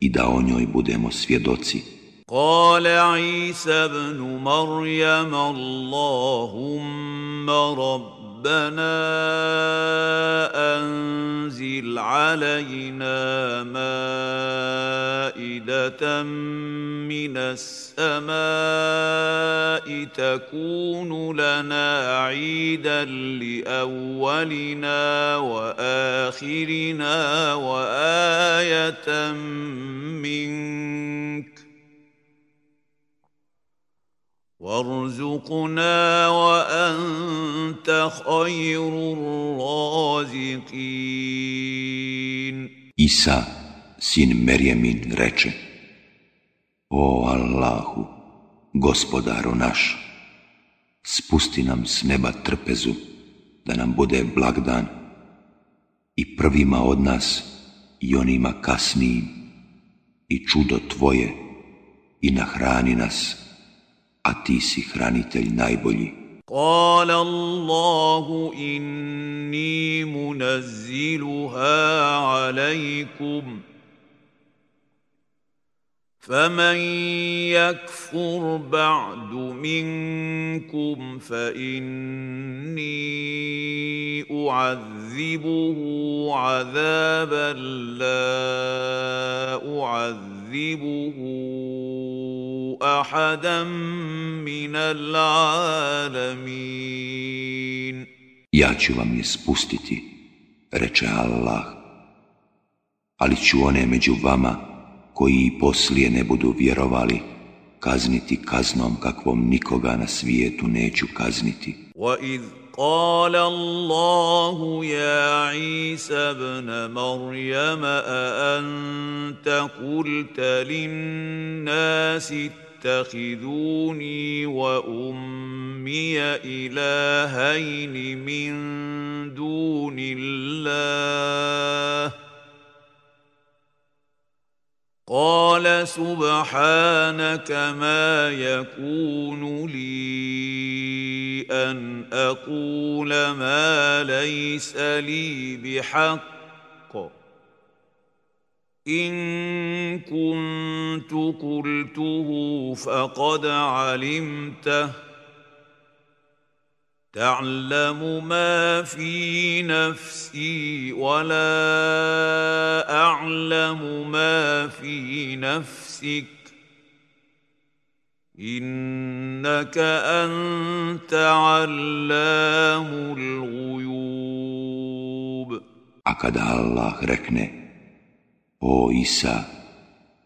S1: i da o njoj budemo svjedoci.
S3: قال عيسى ابن مريم اللهم ربنا أنزل علينا مائدة من السماء تكون لنا عيدا لأولنا وآخرنا وآية منك وارزقنا وأنت خير الرازقين
S1: Isa, sin Merjemin, reče O Allahu, gospodaru naš, spusti nam s neba trpezu, da nam bude blagdan i prvima od nas i onima kasnijim i čudo Tvoje i nahrani nas a ti si hranitelj najbolji.
S3: قال الله إني منزلها عليكم فمن يكفر بعد منكم فاني اعذبه عذابا لا اعذبه احدا من العالمين.
S1: Ja ću vam je spustiti, reče Allah, ali ću one među vama koji poslije ne budu vjerovali, kazniti kaznom kakvom nikoga na svijetu neću kazniti.
S3: وَإِذْ قال الله يا عيسى ابن مريم أأنت قلت للناس اتخذوني وأمي إلهين من دون الله قال سبحانك ما يكون لي أن أقول ما ليس لي بحق. إن كنت قلته فقد علمته. تعلم ما في نفسي ولا أعلم ما في نفسك. إنك أنت علام الغيوب.
S1: اكد الله ركنه أو عيسى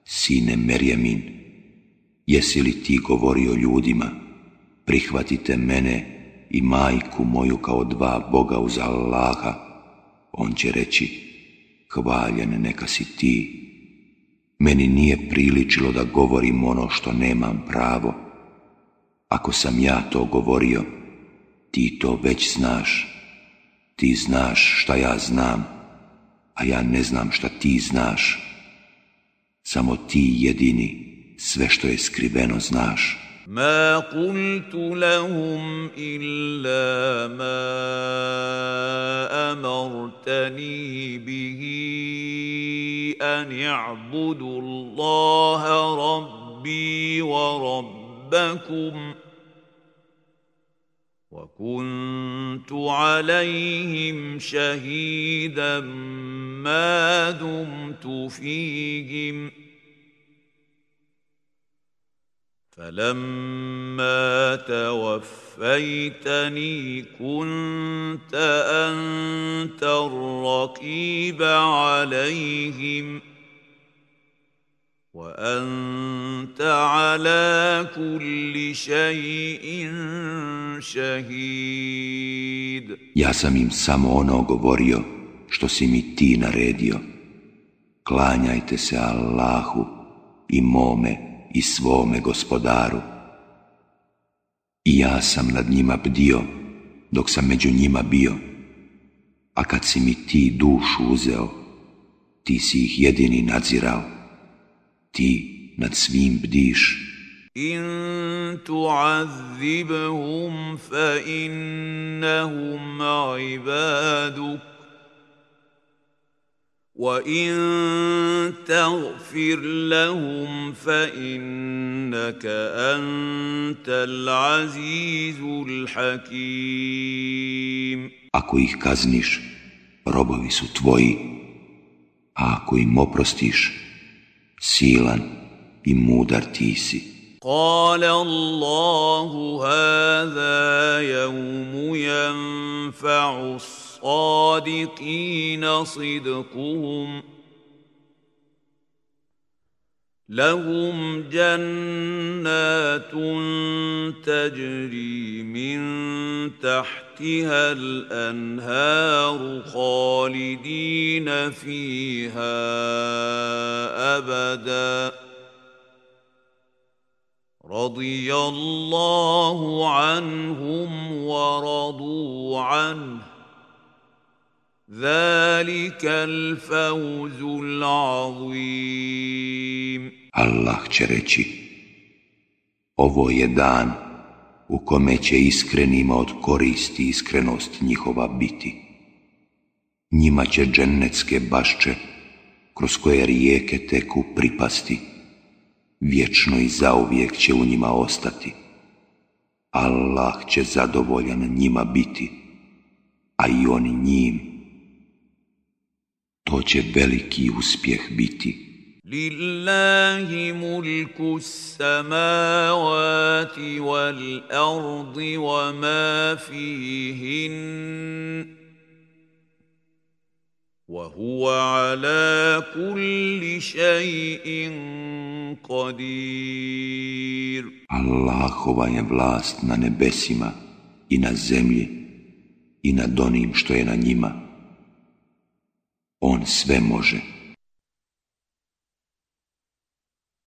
S1: سين مريمين يسلي تي говорио људима прихватите мене i majku moju kao dva Boga uz Allaha, on će reći, hvaljen neka si ti. Meni nije priličilo da govorim ono što nemam pravo. Ako sam ja to govorio, ti to već znaš. Ti znaš šta ja znam, a ja ne znam šta ti znaš. Samo ti jedini sve što je skriveno znaš.
S3: ما قلت لهم إلا ما أمرتني به أن اعبدوا الله ربي وربكم وكنت عليهم شهيدا ما دمت فيهم فلما توفيتني كنت انت الرقيب عليهم وانت على كل شيء شهيد
S1: Ja sam im samo ono govorio što si mi ti naredio. Klanjajte se Allahu i mome i svome gospodaru. I ja sam nad njima bdio, dok sam među njima bio. A kad si mi ti dušu uzeo, ti si ih jedini nadzirao. Ti nad svim bdiš.
S3: In tu'adzibhum fa innahum ibaduk. وان تغفر لهم فانك انت العزيز الحكيم
S1: Ako ih kazniš, robovi su tvoji, a ako im oprostiš, silan i mudar ti si.
S3: قال الله هذا يوم ينفع الصالحين الصادقين صدقهم لهم جنات تجري من تحتها الأنهار خالدين فيها أبدا. رضي الله عنهم ورضوا عنه. Zalikal fawzul azim.
S1: Allah će reći, ovo je dan u kome će iskrenima od koristi iskrenost njihova biti. Njima će džennetske bašče, kroz koje rijeke teku pripasti, vječno i zauvijek će u njima ostati. Allah će zadovoljan njima biti, a i oni njim To će veliki uspjeh biti.
S3: لله ملك السماوات والارض وما فيهن وهو على كل شيء قدير
S1: Allahova je vlast na nebesima i na zemlji i nad onim što je na njima. On sve može.